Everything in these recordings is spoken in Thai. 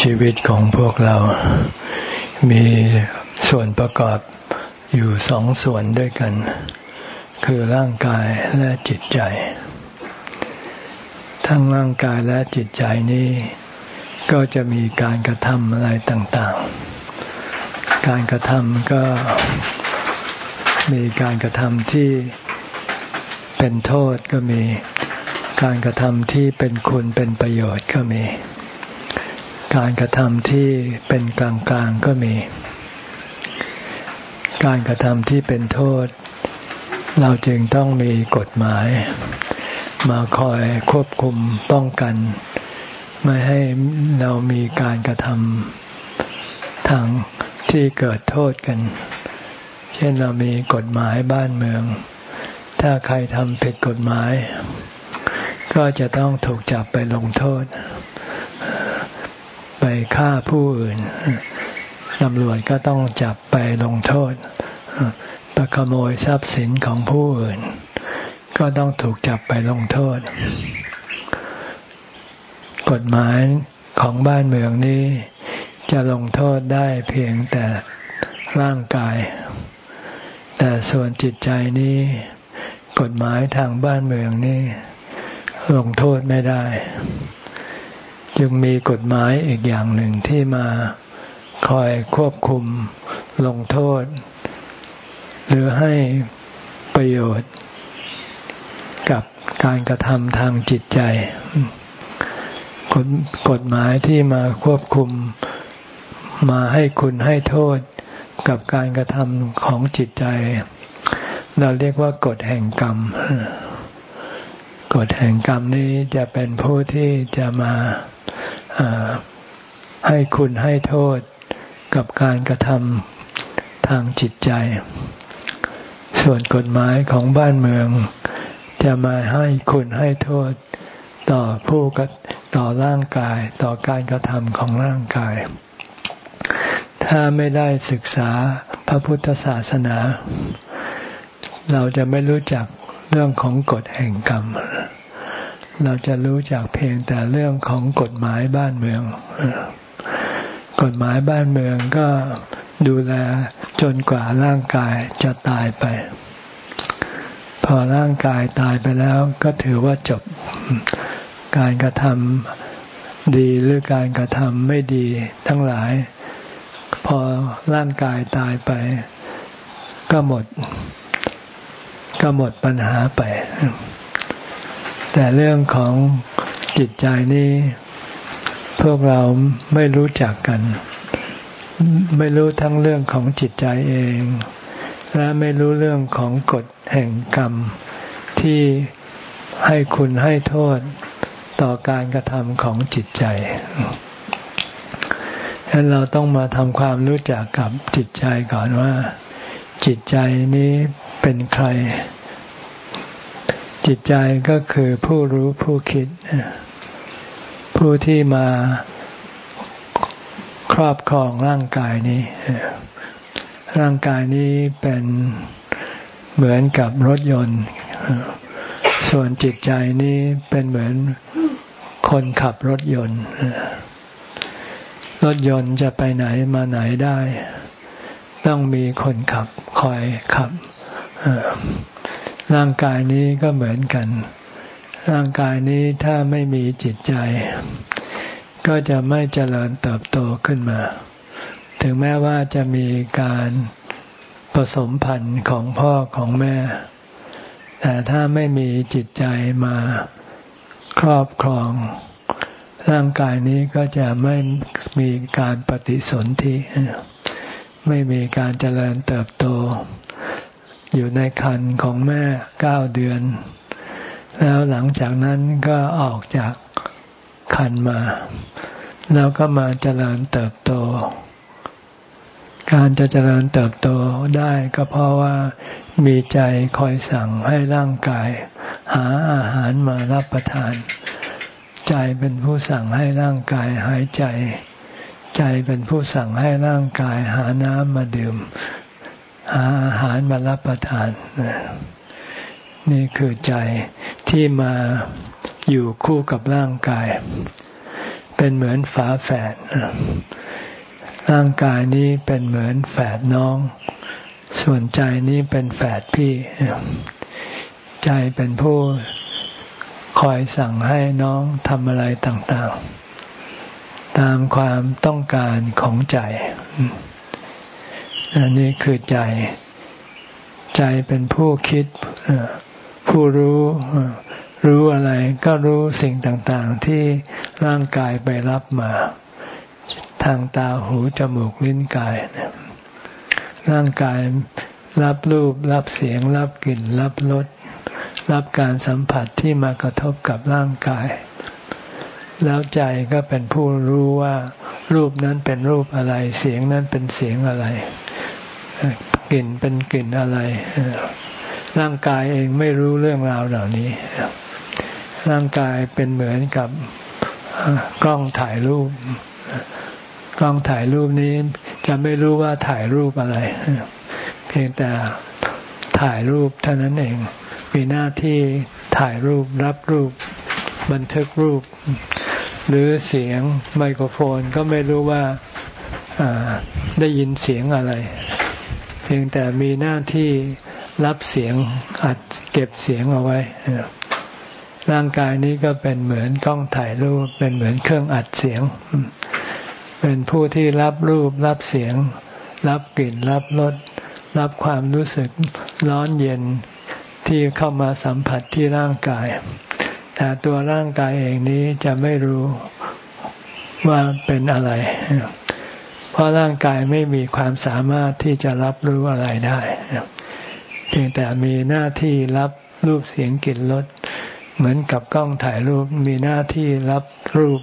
ชีวิตของพวกเรา มีส่วนประกอบอยู่สองส่วนด้วยกัน คือร่างกายและจิตใจ ทั้งร่างกายและจิตใจนี้ก็จะมีการกระทำอะไรต่างๆ การกระทำก็มีการกระทำที่เป็นโทษก็มี การกระทำที่เป็นคุณเป็นประโยชน์ก็มี การกระทำที่เป็นกลางๆก็มี การกระทำที่เป็นโทษ เราจึงต้องมีกฎหมาย มาคอยควบคุมป้องกัน ไม่ให้เรามีการกระทำทางที่เกิดโทษกัน เช่นเรามีกฎหมายบ้านเมือง ถ้าใครทำผิดกฎหมาย ก็จะต้องถูกจับไปลงโทษ ไปฆ่าผู้อื่นตำรวจก็ต้องจับไปลงโทษประขโมยทรัพย์สินของผู้อื่น ก็ต้องถูกจับไปลงโทษ กฎหมายของบ้านเมืองนี้ จะลงโทษได้เพียงแต่ร่างกาย แต่ส่วนจิตใจนี้ กฎหมายทางบ้านเมืองนี้ ลงโทษไม่ได้ จึงมีกฎหมายอีกอย่างหนึ่งที่มาคอยควบคุมลงโทษ หรือให้ประโยชน์ กับการกระทำทางจิตใจ กฎกฎหมายที่มาควบคุมมาให้คุณให้โทษกับการกระทำของจิตใจ เราเรียกว่ากฎแห่งกรรม กฎแห่งกรรมนี้จะเป็นผู้ที่จะมาให้คุณให้โทษกับการกระทำทางจิตใจ ส่วนกฎหมายของบ้านเมือง จะมาให้คุณให้โทษต่อผู้กต่อร่างกายต่อการกระทำของร่างกาย ถ้าไม่ได้ศึกษาพระพุทธศาสนา เราจะไม่รู้จัก เรื่องของกฎแห่งกรรม เราจะรู้จักเพียงแต่เรื่องของกฎหมายบ้านเมือง กฎหมายบ้านเมืองก็ดูแลจนกว่าร่างกายจะตายไป พอร่างกายตายไปแล้วก็ถือว่าจบการกระทำดีหรือการกระทำไม่ดีทั้งหลาย พอร่างกายตายไป ก็หมด ก็หมดปัญหาไป แต่เรื่องของจิตใจนี้พวกเราไม่รู้จักกัน ไม่รู้ทั้งเรื่องของจิตใจเอง และไม่รู้เรื่องของกฎแห่งกรรม ที่ให้คุณให้โทษต่อการกระทำของจิตใจฉะนั้นเราต้องมาทำความรู้จักกับจิตใจก่อนว่า จิตใจนี้เป็นใคร จิตใจก็คือผู้รู้ผู้คิด ผู้ที่มาครอบครองร่างกายนี้ ร่างกายนี้เป็นเหมือนกับรถยนต์ ส่วนจิตใจนี้เป็นเหมือนคนขับรถยนต์ รถยนต์จะไปไหนมาไหนได้ ต้องมีคนขับคอยขับ ร่างกายนี้ก็เหมือนกัน ร่างกายนี้ถ้าไม่มีจิตใจ ก็จะไม่เจริญเติบโตขึ้นมา ถึงแม้ว่าจะมีการผสมพันธุ์ของพ่อของแม่ แต่ถ้าไม่มีจิตใจมาครอบครอง ร่างกายนี้ก็จะไม่มีการปฏิสนธิไม่มีการเจริญเติบโต อยู่ในคันของแม่เก้าเดือน แล้วหลังจากนั้นก็ออกจากคันมา แล้วก็มาเจริญเติบโต การจะเจริญเติบโตได้ก็เพราะว่ามีใจคอยสั่งให้ร่างกาย หาอาหารมารับประทาน ใจเป็นผู้สั่งให้ร่างกายหายใจ ใจเป็นผู้สั่งให้ร่างกายหาน้ำมาดื่ม หาอาหารมารับประทาน นี่คือใจที่มาอยู่คู่กับร่างกาย เป็นเหมือนฝาแฝดร่างกายนี้เป็นเหมือนแฝดน้อง ส่วนใจนี้เป็นแฝดพี่ ใจเป็นผู้คอยสั่งให้น้องทำอะไรต่างๆ ตามความต้องการของใจ อันนี้คือใจ ใจเป็นผู้คิดผู้รู้รู้อะไรก็รู้สิ่งต่างๆ ที่ร่างกายไปรับมา ทางตาหูจมูกลิ้นกาย ร่างกายรับรูป รับเสียง รับกลิ่น รับรสรับการสัมผัสที่มากระทบกับร่างกาย แล้วใจก็เป็นผู้รู้ว่า รูปนั้นเป็นรูปอะไร เสียงนั้นเป็นเสียงอะไร กลิ่นเป็นกลิ่นอะไร ร่างกายเองไม่รู้เรื่องราวเหล่านี้ ร่างกายเป็นเหมือนกับกล้องถ่ายรูป กล้องถ่ายรูปนี้จะไม่รู้ว่าถ่ายรูปอะไร เพียงแต่ถ่ายรูปเท่านั้นเอง มีหน้าที่ถ่ายรูปรับรูป บันทึกรูป หรือเสียงไมโครโฟนก็ไม่รู้ว่าได้ยินเสียงอะไร เพียงแต่มีหน้าที่รับเสียงอัดเก็บเสียงเอาไว้ร่างกายนี้ก็เป็นเหมือนกล้องถ่ายรูป เป็นเหมือนเครื่องอัดเสียง เป็นผู้ที่รับรูปรับเสียง รับกลิ่นรับรสรับความรู้สึกร้อนเย็นที่เข้ามาสัมผัสที่ร่างกาย แต่ตัวร่างกายเองนี้จะไม่รู้ว่าเป็นอะไร เพราะร่างกายไม่มีความสามารถที่จะรับรู้อะไรได้เพียงแต่มีหน้าที่รับรูปเสียงกลิ่นรสเหมือนกับกล้องถ่ายรูปมีหน้าที่รับรูป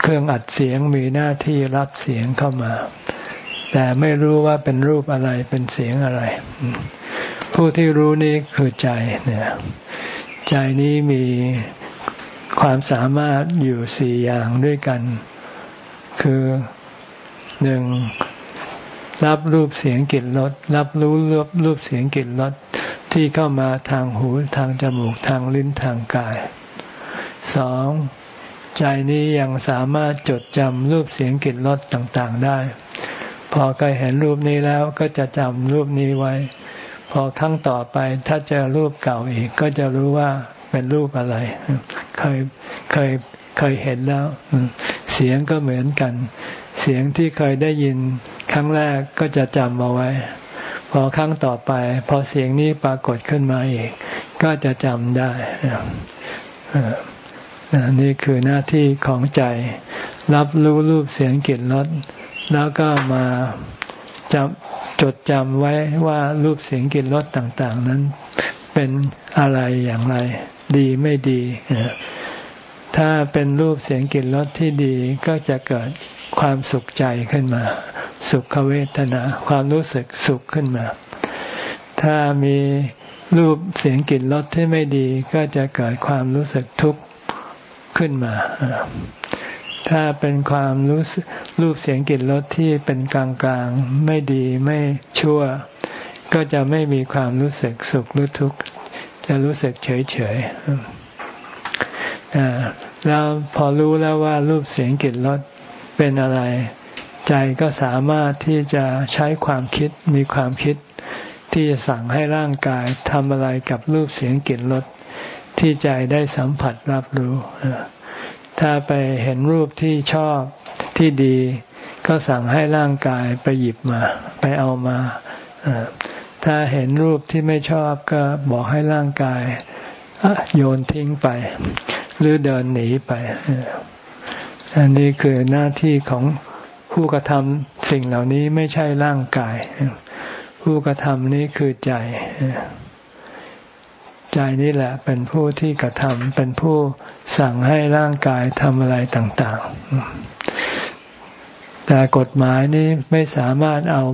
เครื่องอัดเสียงมีหน้าที่รับเสียงเข้ามา แต่ไม่รู้ว่าเป็นรูปอะไรเป็นเสียงอะไร ผู้ที่รู้นี้คือใจเนี่ยใจนี้มีความสามารถอยู่สี่อย่างด้วยกัน คือหนึ่งรับรูปเสียงกลิ่นรสรับรู้รูปรูปเสียงกลิ่นรสที่เข้ามาทางหูทางจมูกทางลิ้นทางกายสองใจนี้ยังสามารถจดจำรูปเสียงกลิ่นรสต่างๆได้ พอเคยเห็นรูปนี้แล้วก็จะจำรูปนี้ไว้ พอครั้งต่อไปถ้าเจอรูปเก่าอีกก็จะรู้ว่าเป็นรูปอะไร เคยเคย เคยเห็นแล้ว เสียงก็เหมือนกัน เสียงที่เคยได้ยินครั้งแรกก็จะจำเอาไว้ พอครั้งต่อไป พอเสียงนี้ปรากฏขึ้นมาอีก ก็จะจำได้นี่คือหน้าที่ของใจ รับรู้รูปเสียงกลิ่นรสแล้วก็มาจำจดจำไว้ว่ารูปเสียงกลิ่นรสต่าง ๆ นั้นเป็นอะไรอย่างไร ดีไม่ดี ถ้าเป็นรูปเสียงกลิ่นรสที่ดีก็จะเกิดความสุขใจขึ้นมา สุขเวทนา ความรู้สึกสุขขึ้นมา ถ้ามีรูปเสียงกลิ่นรสที่ไม่ดีก็จะเกิดความรู้สึกทุกข์ขึ้นมา ถ้าเป็นความรู้รูปเสียงกลิ่นรสที่เป็นกลางกลางไม่ดีไม่ชั่ว ก็จะไม่มีความรู้สึกสุขหรือทุกข์จะรู้สึกเฉยเฉย แล้วพอรู้แล้วว่ารูปเสียงกลิ่นรสเป็นอะไร ใจก็สามารถที่จะใช้ความคิดมีความคิด ที่จะสั่งให้ร่างกายทำอะไรกับรูปเสียงกลิ่นรสที่ใจได้สัมผัสรับรู้ ถ้าไปเห็นรูปที่ชอบที่ดี ก็สั่งให้ร่างกายไปหยิบมา ไปเอามา ถ้าเห็นรูปที่ไม่ชอบก็บอกให้ร่างกายโยนทิ้งไป หรือเดินหนีไป อันนี้คือหน้าที่ของผู้กระทำสิ่งเหล่านี้ไม่ใช่ร่างกาย ผู้กระทำนี้คือใจ ใจนี่แหละเป็นผู้ที่กระทำเป็นผู้สั่งให้ร่างกายทำอะไรต่าง ๆ แต่กฎหมายนี้ไม่สามารถเอา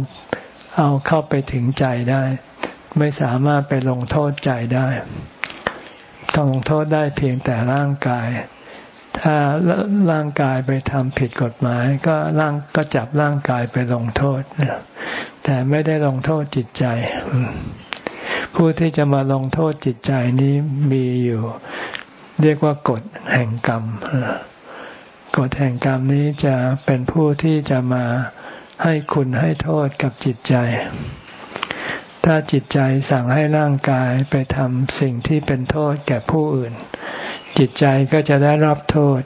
เอาเข้าไปถึงใจได้ ไม่สามารถไปลงโทษใจได้ ต้องลงโทษได้เพียงแต่ร่างกาย ถ้าร่างกายไปทำผิดกฎหมาย ก็ร่างก็จับร่างกายไปลงโทษแต่ไม่ได้ลงโทษจิตใจ ผู้ที่จะมาลงโทษจิตใจนี้มีอยู่ เรียกว่ากฎแห่งกรรมกฎแห่งกรรมนี้จะเป็นผู้ที่จะมาให้คุณให้โทษกับจิตใจ ถ้าจิตใจสั่งให้ร่างกายไปทำสิ่งที่เป็นโทษแก่ผู้อื่น จิตใจก็จะได้รับโทษ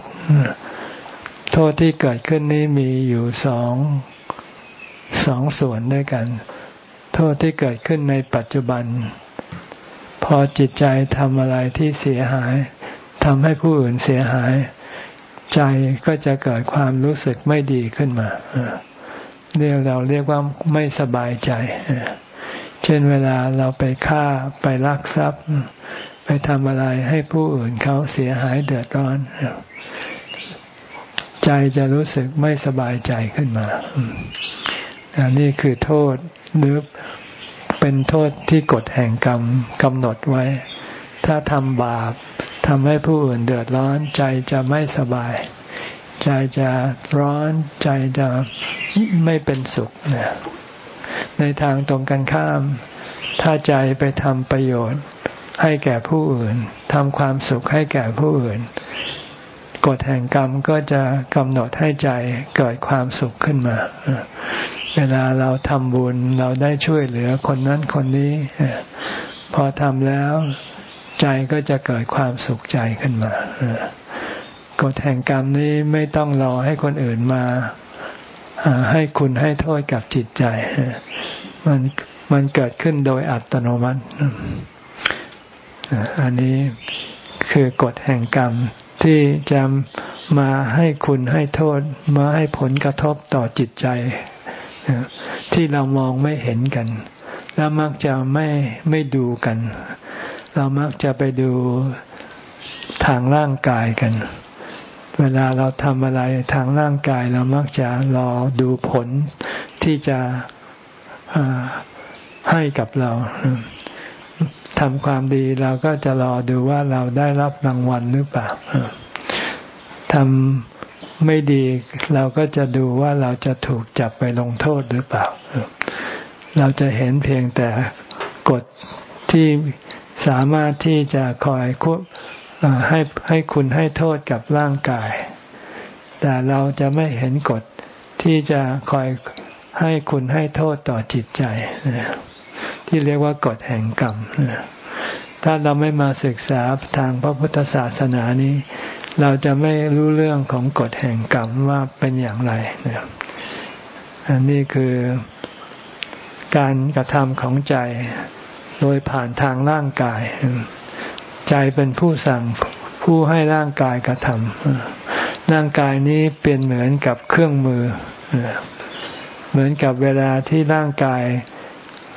โทษที่เกิดขึ้นนี้มีอยู่สองสองส่วนด้วยกัน โทษที่เกิดขึ้นในปัจจุบัน พอจิตใจทำอะไรที่เสียหายทำให้ผู้อื่นเสียหาย ใจก็จะเกิดความรู้สึกไม่ดีขึ้นมาเรียกเราเรียกว่าไม่สบายใจ เช่นเวลาเราไปฆ่าไปลักทรัพย์ ไปทำอะไรให้ผู้อื่นเขาเสียหายเดือดร้อน ใจจะรู้สึกไม่สบายใจขึ้นมาอันนี้คือโทษหรือเป็นโทษที่กฎแห่งกรรมกำหนดไว้ ถ้าทำบาปทำให้ผู้อื่นเดือดร้อน ใจจะไม่สบาย ใจจะร้อนใจจะไม่เป็นสุขน ในทางตรงกันข้าม ถ้าใจไปทำประโยชน์ ให้แก่ผู้อื่นทำความสุขให้แก่ผู้อื่น กฎแห่งกรรมก็จะกำหนดให้ใจเกิดความสุขขึ้นมา เวลาเราทำบุญเราได้ช่วยเหลือคนนั้นคนนี้ พอทำแล้วใจก็จะเกิดความสุขใจขึ้นมากฎแห่งกรรมนี้ไม่ต้องรอให้คนอื่นมา ให้คุณให้โทษกับจิตใจ มันมันเกิดขึ้นโดยอัตโนมัติ อันนี้คือกฎแห่งกรรมที่จะมาให้คุณให้โทษมาให้ผลกระทบต่อจิตใจ ที่เรามองไม่เห็นกัน แล้วมักจะไม่ไม่ดูกัน เรามักจะไปดูทางร่างกายกัน เวลาเราทำอะไรทางร่างกายเรามักจะรอดูผลที่จะให้กับเราทำความดีเราก็จะรอดูว่าเราได้รับรางวัลหรือเปล่าทำไม่ดีเราก็จะดูว่าเราจะถูกจับไปลงโทษหรือเปล่า เราจะเห็นเพียงแต่กฎที่สามารถที่จะคอยควบ ให้ให้คุณให้โทษกับร่างกาย แต่เราจะไม่เห็นกฎที่จะคอยให้คุณให้โทษต่อจิตใจ ที่เรียกว่ากฎแห่งกรรมถ้าเราไม่มาศึกษาทางพระพุทธศาสนานี้ เราจะไม่รู้เรื่องของกฎแห่งกรรมว่าเป็นอย่างไรนอันนี้คือการกระทำของใจโดยผ่านทางร่างกาย ใจเป็นผู้สั่งผู้ให้ร่างกายกระทำร่างกายนี้เป็นเหมือนกับเครื่องมือ เหมือนกับเวลาที่ร่างกาย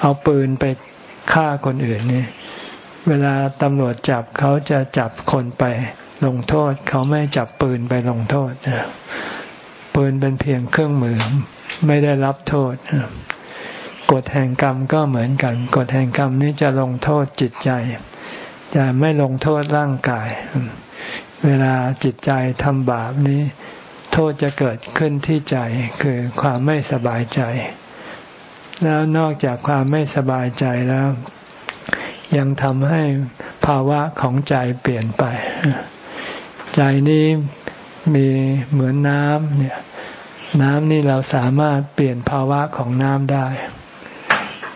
เอาปืนไปฆ่าคนอื่นนี่เวลาตำรวจจับเขาจะจับคนไปลงโทษ เขาไม่จับปืนไปลงโทษปืนเป็นเพียงเครื่องมือไม่ได้รับโทษกฎแห่งกรรมก็เหมือนกันกฎแห่งกรรมนี้จะลงโทษจิตใจ จะไม่ลงโทษร่างกาย เวลาจิตใจทำบาปนี้ โทษจะเกิดขึ้นที่ใจคือความไม่สบายใจ แล้วนอกจากความไม่สบายใจแล้ว ยังทำให้ภาวะของใจเปลี่ยนไป ใจนี้มีเหมือนน้ำเนี่ย น้ำนี่เราสามารถเปลี่ยนภาวะของน้ำได้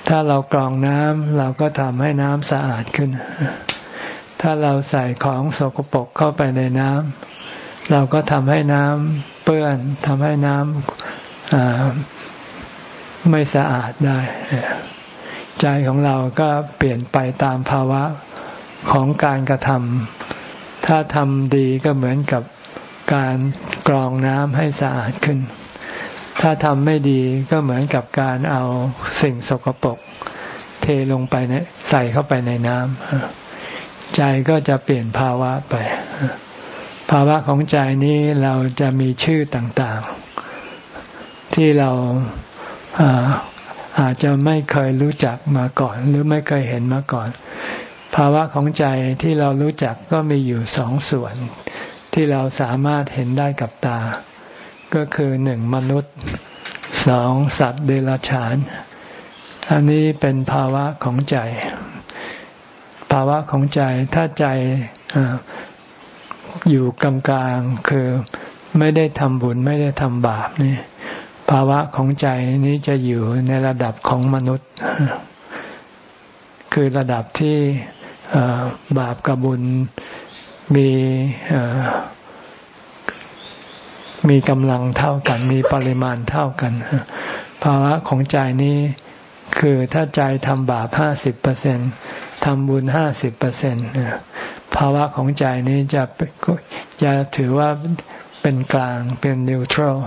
ถ้าเรากรองน้ำเราก็ทำให้น้ำสะอาดขึ้น ถ้าเราใส่ของสกปรกเข้าไปในน้ำเราก็ทำให้น้ำเปื้อนทำให้น้ำไม่สะอาดได้ ใจของเราก็เปลี่ยนไปตามภาวะของการกระทำถ้าทำดีก็เหมือนกับการกรองน้ำให้สะอาดขึ้น ถ้าทำไม่ดีก็เหมือนกับการเอาสิ่งสกปรกเทลงไปในใส่เข้าไปในน้ำ ใจก็จะเปลี่ยนภาวะไป ภาวะของใจนี้เราจะมีชื่อต่างๆ ที่เราอาอาจจะไม่เคยรู้จักมาก่อน หรือไม่เคยเห็นมาก่อน ภาวะของใจที่เรารู้จักก็มีอยู่สองส่วน ที่เราสามารถเห็นได้กับตา ก็คือหนึ่งมนุษย์สองสัตว์เดรัจฉาน อันนี้เป็นภาวะของใจ ภาวะของใจถ้าใจอยู่กลางๆคือไม่ได้ทำบุญไม่ได้ทำบาปนี่ภาวะของใจนี้จะอยู่ในระดับของมนุษย์ คือระดับที่บาปกับบุญมีมีกำลังเท่ากัน มีปริมาณเท่ากัน ภาวะของใจนี้ คือถ้าใจทำบาปห้าสิบเปอร์เซ็นทำบุญห้าสิบเปอร์เซ็นภาวะของใจนี้จะจะถือว่าเป็นกลางเป็นนิวทรัล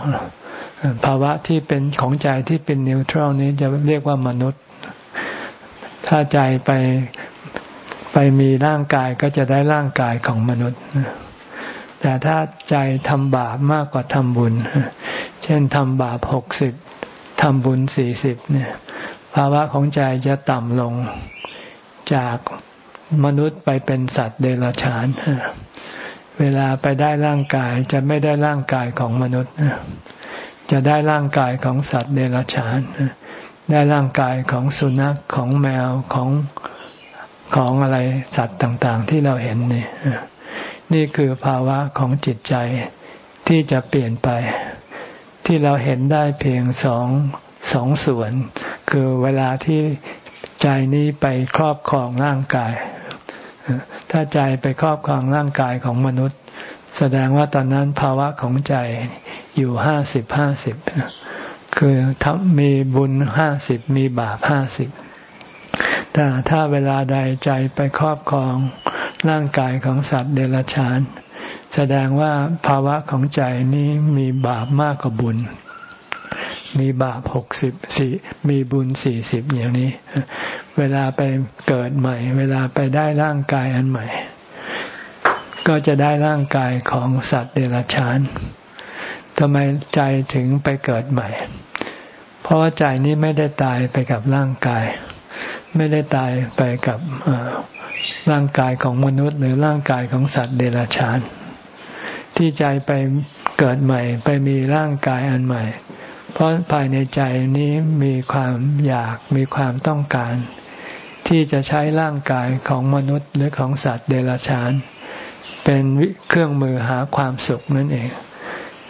ภาวะที่เป็นของใจที่เป็นนิวทรัลนี้จะเรียกว่ามนุษย์ ถ้าใจไปไปมีร่างกายก็จะได้ร่างกายของมนุษย์ แต่ถ้าใจทำบาปมากกว่าทำบุญ เช่นทำบาปหกสิบทำบุญสี่สิบเนี่ย ภาวะของใจจะต่ำลงจากมนุษย์ไปเป็นสัตว์เดรัจฉาน เวลาไปได้ร่างกายจะไม่ได้ร่างกายของมนุษย์ จะได้ร่างกายของสัตว์เดรัจฉาน ได้ร่างกายของสุนัขของแมวของของอะไรสัตว์ต่าง ๆ ที่เราเห็นนี่นี่คือภาวะของจิตใจที่จะเปลี่ยนไป ที่เราเห็นได้เพียงสองสองส่วน คือเวลาที่ใจนี้ไปครอบครองร่างกาย ถ้าใจไปครอบครองร่างกายของมนุษย์ แสดงว่าตอนนั้นภาวะของใจอยู่ห้าสิบห้าสิบคือทำมีบุญห้าสิบมีบาปห้าสิบแต่ถ้าเวลาใดใจไปครอบครองร่างกายของสัตว์เดรัจฉาน แสดงว่าภาวะของใจนี้มีบาปมากกว่าบุญ มีบาปหกสิบสี่มีบุญสี่สิบอย่างนี้ เวลาไปเกิดใหม่ เวลาไปได้ร่างกายอันใหม่ ก็จะได้ร่างกายของสัตว์เดรัจฉานทำไมใจถึงไปเกิดใหม่ เพราะว่าใจนี้ไม่ได้ตายไปกับร่างกาย ไม่ได้ตายไปกับร่างกายของมนุษย์ หรือร่างกายของสัตว์เดรัจฉาน ที่ใจไปเกิดใหม่ ไปมีร่างกายอันใหม่ เพราะภายในใจนี้มีความอยากมีความต้องการ ที่จะใช้ร่างกายของมนุษย์หรือของสัตว์เดรัจฉาน เป็นเครื่องมือหาความสุขนั่นเอง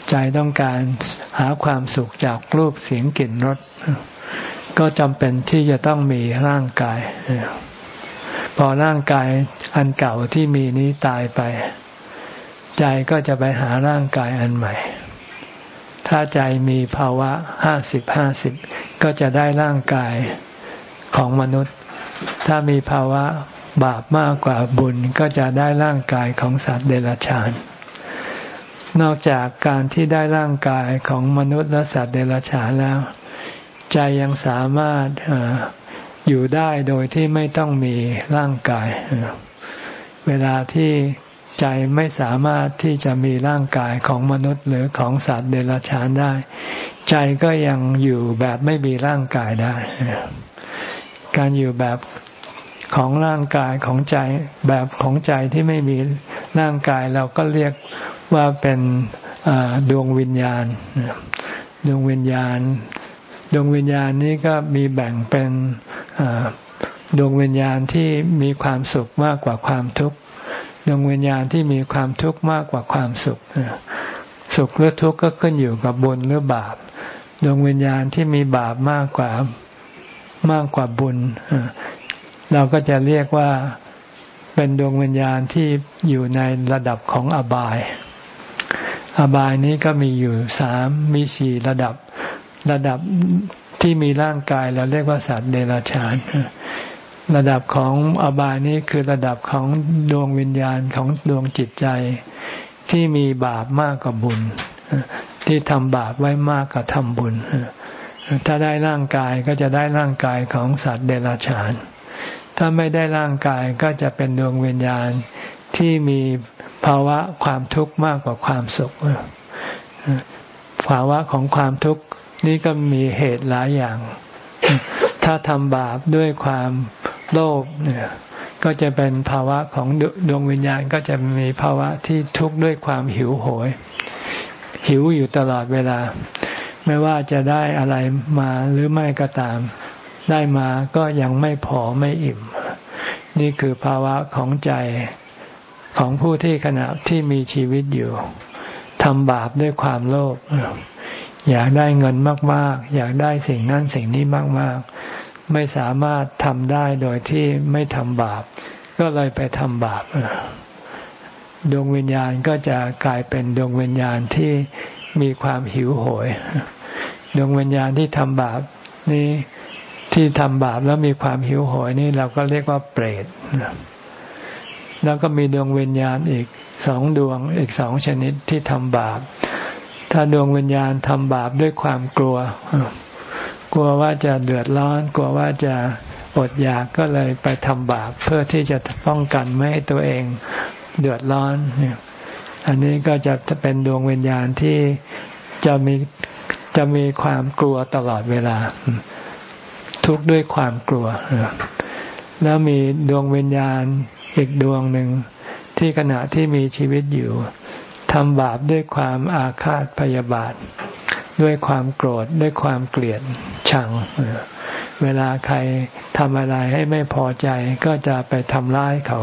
ใจต้องการหาความสุขจากรูปเสียงกลิ่นรสก็จำเป็นที่จะต้องมีร่างกาย พอร่างกายอันเก่าที่มีนี้ตายไป ใจก็จะไปหาร่างกายอันใหม่ ถ้าใจมีภาวะห้าสิบห้าสิบก็จะได้ร่างกายของมนุษย์ ถ้ามีภาวะบาปมากกว่าบุญก็จะได้ร่างกายของสัตว์เดรัจฉาน นอกจากการที่ได้ร่างกายของมนุษย์และสัตว์เดรัจฉานแล้ว ใจยังสามารถอยู่ได้โดยที่ไม่ต้องมีร่างกาย เวลาที่ ใจไม่สามารถที่จะมีร่างกายของมนุษย์หรือของสัตว์เดรัจฉานได้ ใจก็ยังอยู่แบบไม่มีร่างกายได้ การอยู่แบบของร่างกายของใจแบบของใจที่ไม่มีร่างกายเราก็เรียกว่าเป็นดวงวิญญาณ ดวงวิญญาณ ดวงวิญญาณนี้ก็มีแบ่งเป็นดวงวิญญาณที่มีความสุขมากกว่าความทุกข์ ดวงวิญญาณที่มีความทุกข์มากกว่าความสุข สุขหรือทุกข์ก็ขึ้นอยู่กับบุญหรือบาป ดวงวิญญาณที่มีบาปมากกว่ามากกว่าบุญ เราก็จะเรียกว่าเป็นดวงวิญญาณที่อยู่ในระดับของอบาย อบายนี้ก็มีอยู่สามมีสี่ระดับ ระดับที่มีร่างกายเราเรียกว่าสัตว์เดรัจฉาน ระดับของอบายนี้คือระดับของดวงวิญญาณของดวงจิตใจ ที่มีบาปมากกว่าบุญ ที่ทำบาปไว้มากกว่าทำบุญ ถ้าได้ร่างกายก็จะได้ร่างกายของสัตว์เดรัจฉาน ถ้าไม่ได้ร่างกายก็จะเป็นดวงวิญญาณที่มีภาวะความทุกข์มากกว่าความสุข ภาวะของความทุกข์นี่ก็มีเหตุหลายอย่าง ถ้าทำบาปด้วยความ โลภเนี่ยก็จะเป็นภาวะของดวงวิญญาณก็จะมีภาวะที่ทุกข์ด้วยความหิวโหย หิวอยู่ตลอดเวลา ไม่ว่าจะได้อะไรมาหรือไม่ก็ตาม ได้มาก็ยังไม่พอไม่อิ่ม นี่คือภาวะของใจของผู้ที่ขณะที่มีชีวิตอยู่ทำบาปด้วยความโลภอยากได้เงินมาก ๆ อยากได้สิ่งนั้นสิ่งนี้มาก ๆ ไม่สามารถทำได้โดยที่ไม่ทำบาป ก็เลยไปทำบาปดวงวิญญาณก็จะกลายเป็นดวงวิญญาณที่มีความหิวโหย ดวงวิญญาณที่ทำบาปนี้ที่ทำบาปแล้วมีความหิวโหยนี่เราก็เรียกว่าเปรตแล้วก็มีดวงวิญญาณอีกสองดวงอีกสองชนิดที่ทำบาป ถ้าดวงวิญญาณทำบาปด้วยความกลัว กลัวว่าจะเดือดร้อน กลัวว่าจะอดอยากก็เลยไปทำบาปเพื่อที่จะป้องกันไม่ให้ตัวเองเดือดร้อนอันนี้ก็จะเป็นดวงวิญญาณที่จะมีจะมีความกลัวตลอดเวลา ทุกข์ด้วยความกลัว แล้วมีดวงวิญญาณอีกดวงหนึ่งที่ขณะที่มีชีวิตอยู่ทำบาปด้วยความอาฆาตพยาบาท ด้วยความโกรธด้วยความเกลียดชัง เวลาใครทำอะไรให้ไม่พอใจก็จะไปทำร้ายเขา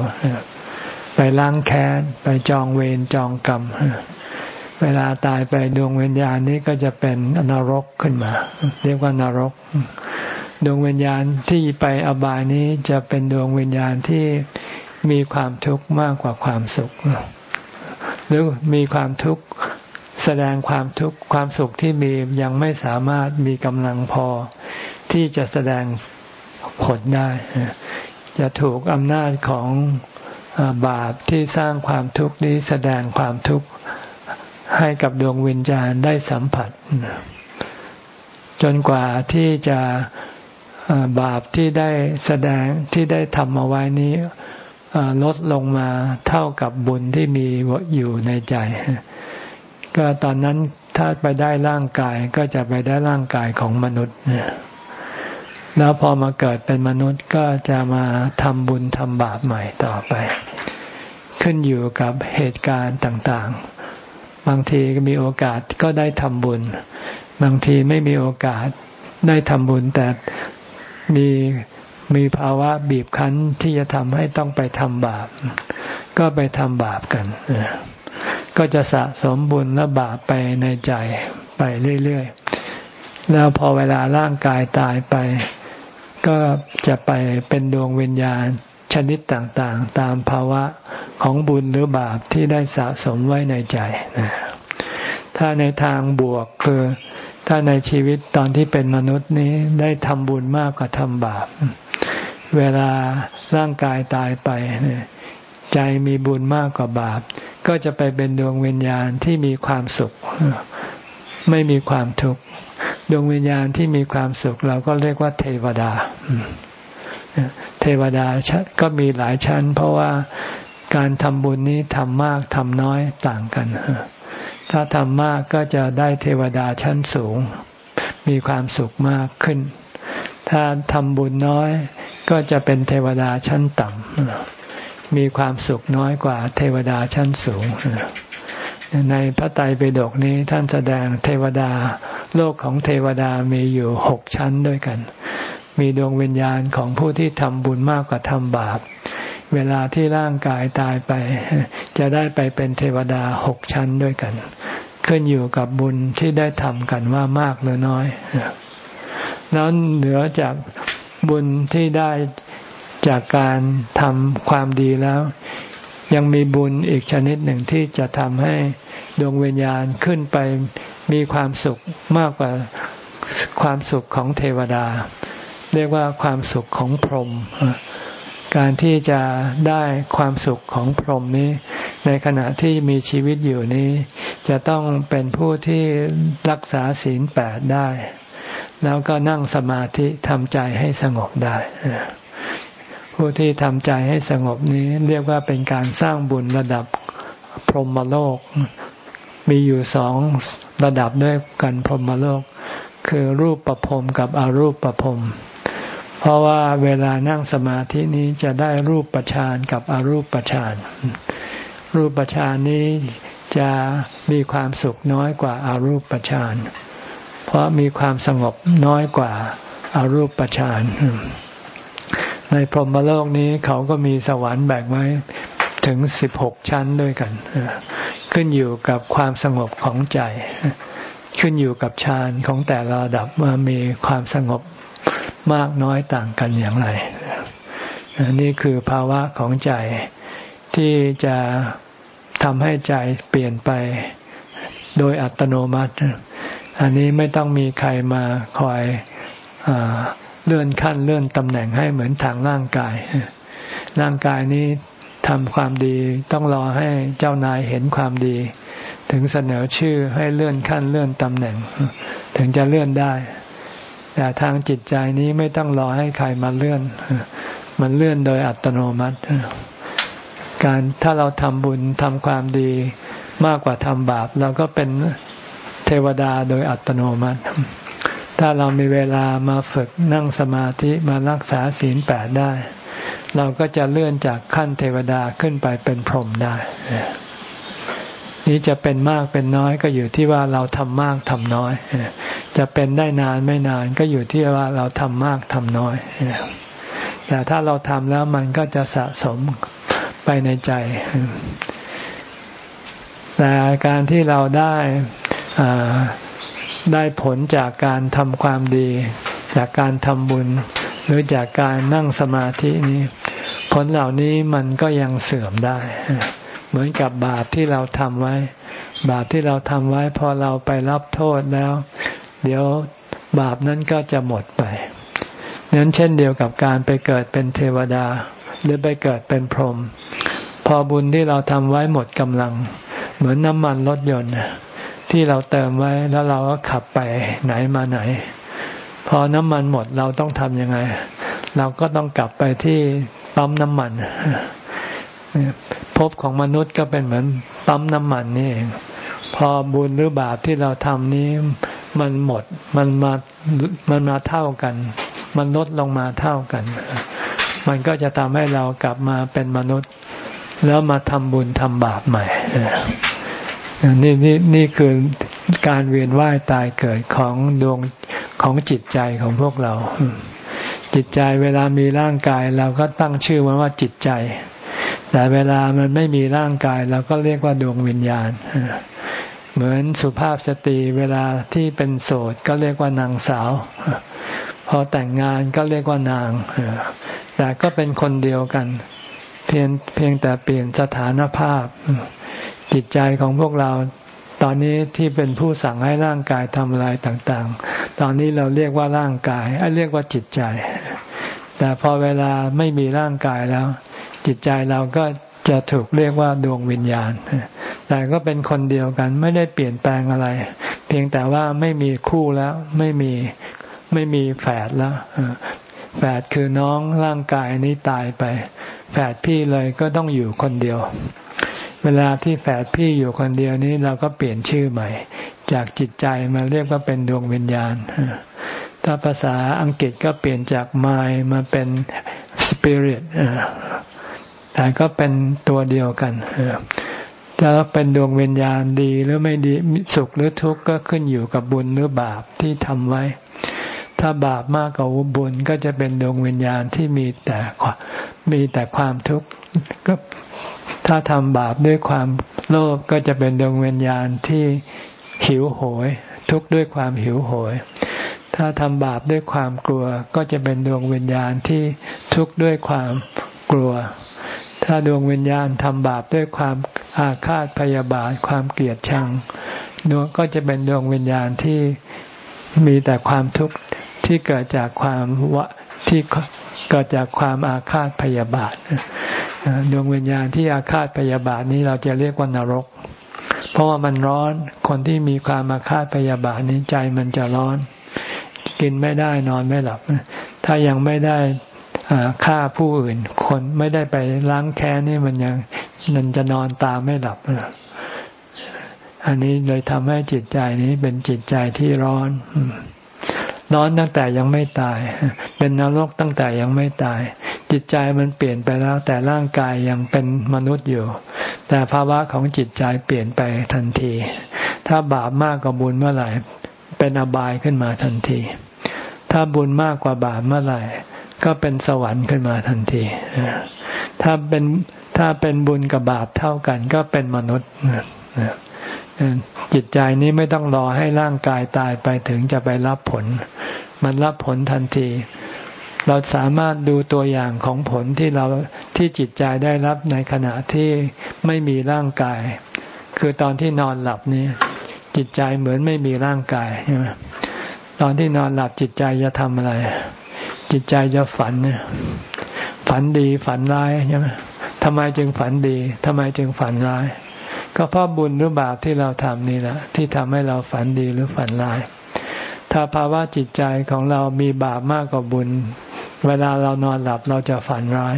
ไปล้างแค้น ไปจองเวรจองกรรม เวลาตายไปดวงวิญญาณนี้ก็จะเป็นนรกขึ้นมา เรียกว่านรก ดวงวิญญาณที่ไปอบายนี้จะเป็นดวงวิญญาณที่มีความทุกข์มากกว่าความสุขหรือมีความทุกข์ แสดงความทุกข์ความสุขที่มียังไม่สามารถมีกำลังพอ ที่จะแสดงผลได้ จะถูกอำนาจของบาปที่สร้างความทุกข์นี้แสดงความทุกข์ให้กับดวงวิญญาณได้สัมผัส จนกว่าที่จะบาปที่ได้แสดงที่ได้ทำเอาไว้นี้ลดลงมาเท่ากับบุญที่มีอยู่ในใจ ก็ตอนนั้นถ้าไปได้ร่างกายก็จะไปได้ร่างกายของมนุษย์แล้วพอมาเกิดเป็นมนุษย์ก็จะมาทำบุญทำบาปใหม่ต่อไป ขึ้นอยู่กับเหตุการณ์ต่างๆ บางทีมีโอกาสก็ได้ทำบุญ บางทีไม่มีโอกาสได้ทำบุญแต่มีมีภาวะบีบคั้นที่จะทำให้ต้องไปทำบาป ก็ไปทำบาปกัน ก็จะสะสมบุญและบาปไปในใจไปเรื่อยๆ แล้วพอเวลาร่างกายตายไป ก็จะไปเป็นดวงวิญญาณชนิดต่างๆ ตามภาวะของบุญหรือบาปที่ได้สะสมไว้ในใจถ้าในทางบวกคือ ถ้าในชีวิตตอนที่เป็นมนุษย์นี้ได้ทำบุญมากกว่าทำบาป เวลาร่างกายตายไปใจมีบุญมากกว่าบาป ก็จะไปเป็นดวงวิญญาณที่มีความสุข ไม่มีความทุกข์ดวงวิญญาณที่มีความสุข เราก็เรียกว่าเทวดา เทวดาก็มีหลายชั้น เพราะว่าการทำบุญนี้ทำมากทำน้อยต่างกัน ถ้าทำมากก็จะได้เทวดาชั้นสูง มีความสุขมากขึ้น ถ้าทำบุญน้อยก็จะเป็นเทวดาชั้นต่ำ มีความสุขน้อยกว่าเทวดาชั้นสูง ในพระไตรปิฎกนี้ท่านแสดงเทวดา โลกของเทวดามีอยู่หกชั้นด้วยกัน มีดวงวิญญาณของผู้ที่ทำบุญมากกว่าทำบาป เวลาที่ร่างกายตายไป จะได้ไปเป็นเทวดาหกชั้นด้วยกัน ขึ้นอยู่กับบุญที่ได้ทำกันว่ามากหรือน้อยแล้วเหนือจากบุญที่ได้ จากการทำความดีแล้ว ยังมีบุญอีกชนิดหนึ่งที่จะทำให้ดวงวิญญาณขึ้นไปมีความสุขมากกว่าความสุขของเทวดา เรียกว่าความสุขของพรหมการที่จะได้ความสุขของพรหมนี้ ในขณะที่มีชีวิตอยู่นี้ จะต้องเป็นผู้ที่รักษาศีลแปดได้ แล้วก็นั่งสมาธิทำใจให้สงบได้ ผู้ที่ทำใจให้สงบนี้ เรียกว่าเป็นการสร้างบุญระดับพรหมโลก มีอยู่สองระดับด้วยกันพรหมโลก คือรูปประพรมกับอรูปประพรมเพราะว่าเวลานั่งสมาธินี้จะได้รูปประชานกับอรูปประชานรูปประชานนี้จะมีความสุขน้อยกว่าอารูปประชานเพราะมีความสงบน้อยกว่าอารูปฌาน ในพรหมโลกนี้เขาก็มีสวรรค์แบ่งไว้ถึงสิบหกชั้นด้วยกัน ขึ้นอยู่กับความสงบของใจ ขึ้นอยู่กับฌานของแต่ละระดับว่ามีความสงบมากน้อยต่างกันอย่างไรนี่คือภาวะของใจที่จะทำให้ใจเปลี่ยนไปโดยอัตโนมัติ อันนี้ไม่ต้องมีใครมาคอยอ เลื่อนขั้นเลื่อนตำแหน่งให้เหมือนทางร่างกาย ร่างกายนี้ทำความดีต้องรอให้เจ้านายเห็นความดี ถึงเสนอชื่อให้เลื่อนขั้นเลื่อนตำแหน่ง ถึงจะเลื่อนได้ แต่ทางจิตใจนี้ไม่ต้องรอให้ใครมาเลื่อน มันเลื่อนโดยอัตโนมัติ การถ้าเราทำบุญทำความดีมากกว่าทำบาปเราก็เป็นเทวดาโดยอัตโนมัติ ถ้าเรามีเวลามาฝึกนั่งสมาธิมารักษาศีลแปดได้ เราก็จะเลื่อนจากขั้นเทวดาขึ้นไปเป็นพรหมได้ นี้จะเป็นมากเป็นน้อยก็อยู่ที่ว่าเราทำมากทำน้อย จะเป็นได้นานไม่นานก็อยู่ที่ว่าเราทำมากทำน้อย แต่ถ้าเราทำแล้วมันก็จะสะสมไปในใจ แต่การที่เราได้ ได้ผลจากการทำความดี จากการทำบุญ หรือจากการนั่งสมาธินี้ ผลเหล่านี้มันก็ยังเสื่อมได้ เหมือนกับบาปที่เราทำไว้ บาปที่เราทำไว้พอเราไปรับโทษแล้ว เดี๋ยวบาปนั้นก็จะหมดไปนั้นเช่นเดียวกับการไปเกิดเป็นเทวดา หรือไปเกิดเป็นพรหมพอบุญที่เราทำไว้หมดกำลัง เหมือนน้ำมันรถยนต์ ที่เราเติมไว้แล้วเราก็ขับไปไหนมาไหน พอน้ำมันหมดเราต้องทำยังไง เราก็ต้องกลับไปที่ปั๊มน้ำมันภพของมนุษย์ก็เป็นเหมือนปั๊มน้ำมันนี่เองพอบุญหรือบาปที่เราทำนี้มันหมดมันมามันมาเท่ากัน มันลดลงมาเท่ากัน มันก็จะทำให้เรากลับมาเป็นมนุษย์ แล้วมาทำบุญทำบาปใหม่ นี่นี่นี่คือการเวียนว่ายตายเกิดของดวงของจิตใจของพวกเรา จิตใจเวลามีร่างกายเราก็ตั้งชื่อมันว่าจิตใจ แต่เวลามันไม่มีร่างกายเราก็เรียกว่าดวงวิญญาณ เหมือนสุภาพสตรีเวลาที่เป็นโสดก็เรียกว่านางสาว พอแต่งงานก็เรียกว่านาง แต่ก็เป็นคนเดียวกัน เพียงเพียงแต่เปลี่ยนสถานภาพ จิตใจของพวกเราตอนนี้ที่เป็นผู้สั่งให้ร่างกายทำอะไรต่างๆ ตอนนี้เราเรียกว่าร่างกายเรียกว่าจิตใจ แต่พอเวลาไม่มีร่างกายแล้ว จิตใจเราก็จะถูกเรียกว่าดวงวิญญาณ แต่ก็เป็นคนเดียวกันไม่ได้เปลี่ยนแปลงอะไร เพียงแต่ว่าไม่มีคู่แล้วไม่มีไม่มีแฝดแล้วแฝดคือน้องร่างกายนี้ตายไป แฝดพี่เลยก็ต้องอยู่คนเดียว เวลาที่แฝดพี่อยู่คนเดียวนี้เราก็เปลี่ยนชื่อใหม่ จากจิตใจมาเรียกว่าเป็นดวงวิญญาณ ถ้าภาษาอังกฤษก็เปลี่ยนจาก mind มาเป็น spirit แต่ก็เป็นตัวเดียวกันถ้าเป็นดวงวิญญาณดีหรือไม่ดีสุขหรือทุกข์ก็ขึ้นอยู่กับบุญหรือบาปที่ทำไว้ ถ้าบาปมากกว่าบุญก็จะเป็นดวงวิญญาณที่มีแต่มีแต่ความทุกข์ก็ ถ้าทำบาปด้วยความโลภก็จะเป็นดวงวิญญาณที่หิวโหย ทุกข์ด้วยความหิวโหย ถ้าทำบาปด้วยความกลัว ก็จะเป็นดวงวิญญาณที่ทุกข์ด้วยความกลัว ถ้าดวงวิญญาณทำบาปด้วยความอาฆาตพยาบาทความเกลียดชังดวงก็จะเป็นดวงวิญญาณที่มีแต่ความทุกข์ที่เกิดจากความวะ ที่เกิดจากความอาฆาตพยาบาทดวงวิญญาณที่อาฆาตพยาบาทนี้เราจะเรียกว่านรก เพราะว่ามันร้อนคนที่มีความอาฆาตพยาบาทนี้ใจมันจะร้อน กินไม่ได้นอนไม่หลับ ถ้ายังไม่ได้ฆ่าผู้อื่น คนไม่ได้ไปล้างแค้นนี่มันยังมันจะนอนตาไม่หลับอันนี้เลยทำให้จิตใจนี้เป็นจิตใจที่ร้อน ร้อนตั้งแต่ยังไม่ตาย เป็นนรกตั้งแต่ยังไม่ตาย จิตใจมันเปลี่ยนไปแล้ว แต่ร่างกายยังเป็นมนุษย์อยู่ แต่ภาวะของจิตใจเปลี่ยนไปทันที ถ้าบาปมากกว่าบุญเมื่อไหร่ เป็นอบายขึ้นมาทันที ถ้าบุญมากกว่าบาปเมื่อไหร่ ก็เป็นสวรรค์ขึ้นมาทันที ถ้าเป็นถ้าเป็นบุญกับบาปเท่ากัน ก็เป็นมนุษย์ จิตใจนี้ไม่ต้องรอให้ร่างกายตายไปถึงจะไปรับผล มันรับผลทันที เราสามารถดูตัวอย่างของผลที่เราที่จิตใจได้รับในขณะที่ไม่มีร่างกาย คือตอนที่นอนหลับนี้จิตใจเหมือนไม่มีร่างกายใช่ไหมตอนที่นอนหลับจิตใจจะทำอะไร จิตใจจะฝันเนี่ยฝันดีฝันร้ายใช่ไหมทำไมจึงฝันดีทำไมจึงฝันร้าย ก็เพราะบุญหรือบาปที่เราทำนี่แหละที่ทำให้เราฝันดีหรือฝันร้าย ถ้าภาวะจิตใจของเรามีบาปมากกว่าบุญ เวลาเรานอนหลับเราจะฝันร้าย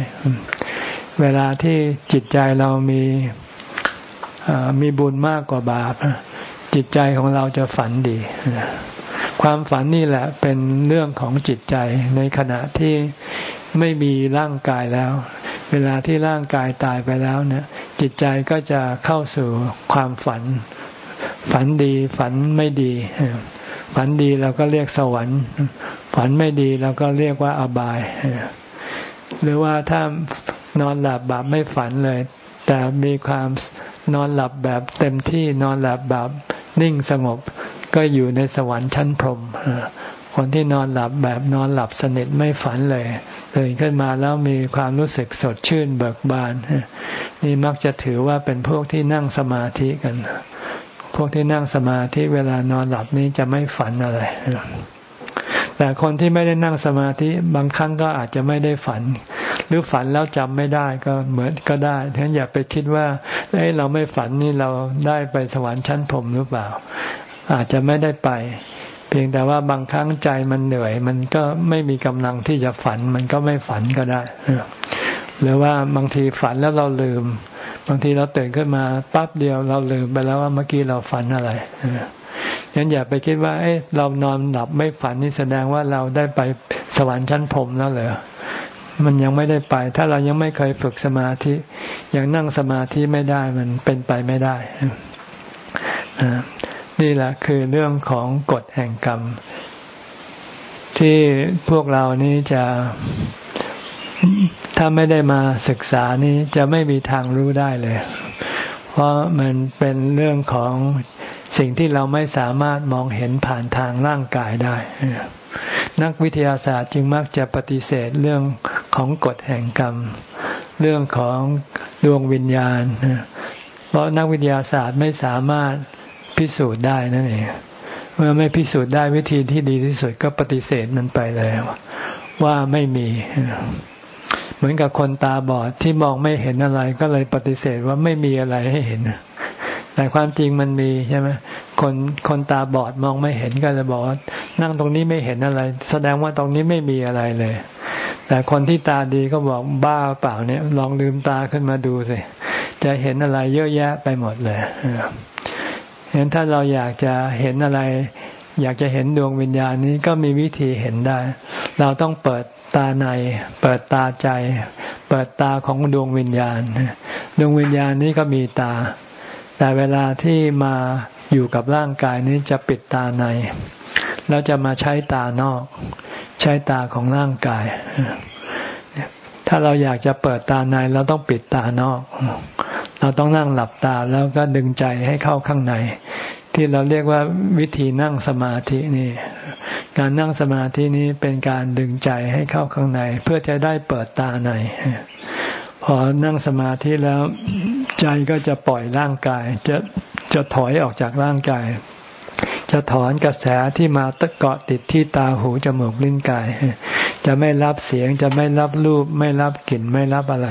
เวลาที่จิตใจเรามีมีบุญมากกว่าบาป จิตใจของเราจะฝันดี ความฝันนี่แหละเป็นเรื่องของจิตใจในขณะที่ไม่มีร่างกายแล้ว เวลาที่ร่างกายตายไปแล้วเนี่ย จิตใจก็จะเข้าสู่ความฝัน ฝันดีฝันไม่ดี ฝันดีเราก็เรียกสวรรค์ ฝันไม่ดีเราก็เรียกว่าอบาย หรือว่าถ้านอนหลับแบบไม่ฝันเลย แต่มีความนอนหลับแบบเต็มที่นอนหลับแบบนิ่งสงบก็อยู่ในสวรรค์ชั้นพรหม คนที่นอนหลับแบบนอนหลับสนิทไม่ฝันเลยตื่นขึ้นมาแล้วมีความรู้สึกสดชื่นเบิกบาน นี่มักจะถือว่าเป็นพวกที่นั่งสมาธิกัน พวกที่นั่งสมาธิเวลานอนหลับนี้จะไม่ฝันอะไรแต่คนที่ไม่ได้นั่งสมาธิบางครั้งก็อาจจะไม่ได้ฝัน หรือฝันแล้วจำไม่ได้ก็เหมือนก็ได้ฉะนั้นอย่าไปคิดว่าเอ้เราไม่ฝันนี่เราได้ไปสวรรค์ชั้นพรมหรือเปล่า อาจจะไม่ได้ไป เพียงแต่ว่าบางครั้งใจมันเหนื่อย มันก็ไม่มีกำลังที่จะฝัน มันก็ไม่ฝันก็ได้ หรือว่าบางทีฝันแล้วเราลืม บางทีเราตื่นขึ้นมาปั๊บเดียวเราลืมไปแล้วว่าเมื่อกี้เราฝันอะไรงั้นอย่าไปคิดว่าเอ้เรานอนหลับไม่ฝันนี่แสดงว่าเราได้ไปสวรรค์ชั้นพรมแล้วเหรอมันยังไม่ได้ไป ถ้าเรายังไม่เคยฝึกสมาธิยังนั่งสมาธิไม่ได้มันเป็นไปไม่ได้ นี่แหละคือเรื่องของกฎแห่งกรรม ที่พวกเรานี้จะถ้าไม่ได้มาศึกษานี้จะไม่มีทางรู้ได้เลย เพราะมันเป็นเรื่องของสิ่งที่เราไม่สามารถมองเห็นผ่านทางร่างกายได้ นักวิทยาศาสตร์จึงมักจะปฏิเสธเรื่องของกฎแห่งกรรม เรื่องของดวงวิญญาณ เพราะนักวิทยาศาสตร์ไม่สามารถ พิสูจน์ได้นั่นเองเมื่อไม่พิสูจน์ได้วิธีที่ดีที่สุดก็ปฏิเสธมันไปเลยว่าไม่มี เหมือนกับคนตาบอดที่มองไม่เห็นอะไร ก็เลยปฏิเสธว่าไม่มีอะไรให้เห็นแต่ความจริงมันมีใช่ไหมคนคนตาบอดมองไม่เห็นก็เลยบอกว่านั่งตรงนี้ไม่เห็นอะไร แสดงว่าตรงนี้ไม่มีอะไรเลย แต่คนที่ตาดีก็บอกบ้าเปล่าเนี่ย ลองลืมตาขึ้นมาดูสิจะเห็นอะไรเยอะแยะไปหมดเลย เห็นถ้าเราอยากจะเห็นอะไร อยากจะเห็นดวงวิญญาณนี้ก็มีวิธีเห็นได้ เราต้องเปิดตาใน เปิดตาใจ เปิดตาของดวงวิญญาณ ดวงวิญญาณนี้ก็มีตา แต่เวลาที่มาอยู่กับร่างกายนี้จะปิดตาใน แล้วจะมาใช้ตานอก ใช้ตาของร่างกาย ถ้าเราอยากจะเปิดตาในเราต้องปิดตานอก เราต้องนั่งหลับตาแล้วก็ดึงใจให้เข้าข้างใน ที่เราเรียกว่าวิธีนั่งสมาธินี่ การนั่งสมาธินี้เป็นการดึงใจให้เข้าข้างใน เพื่อจะได้เปิดตาในพอนั่งสมาธิแล้วใจก็จะปล่อยร่างกาย จะจะถอยออกจากร่างกาย จะถอนกระแสที่มาตะเกาะติดที่ตาหูจมูกลิ้นกาย จะไม่รับเสียงจะไม่รับรูป ไม่รับกลิ่นไม่รับอะไร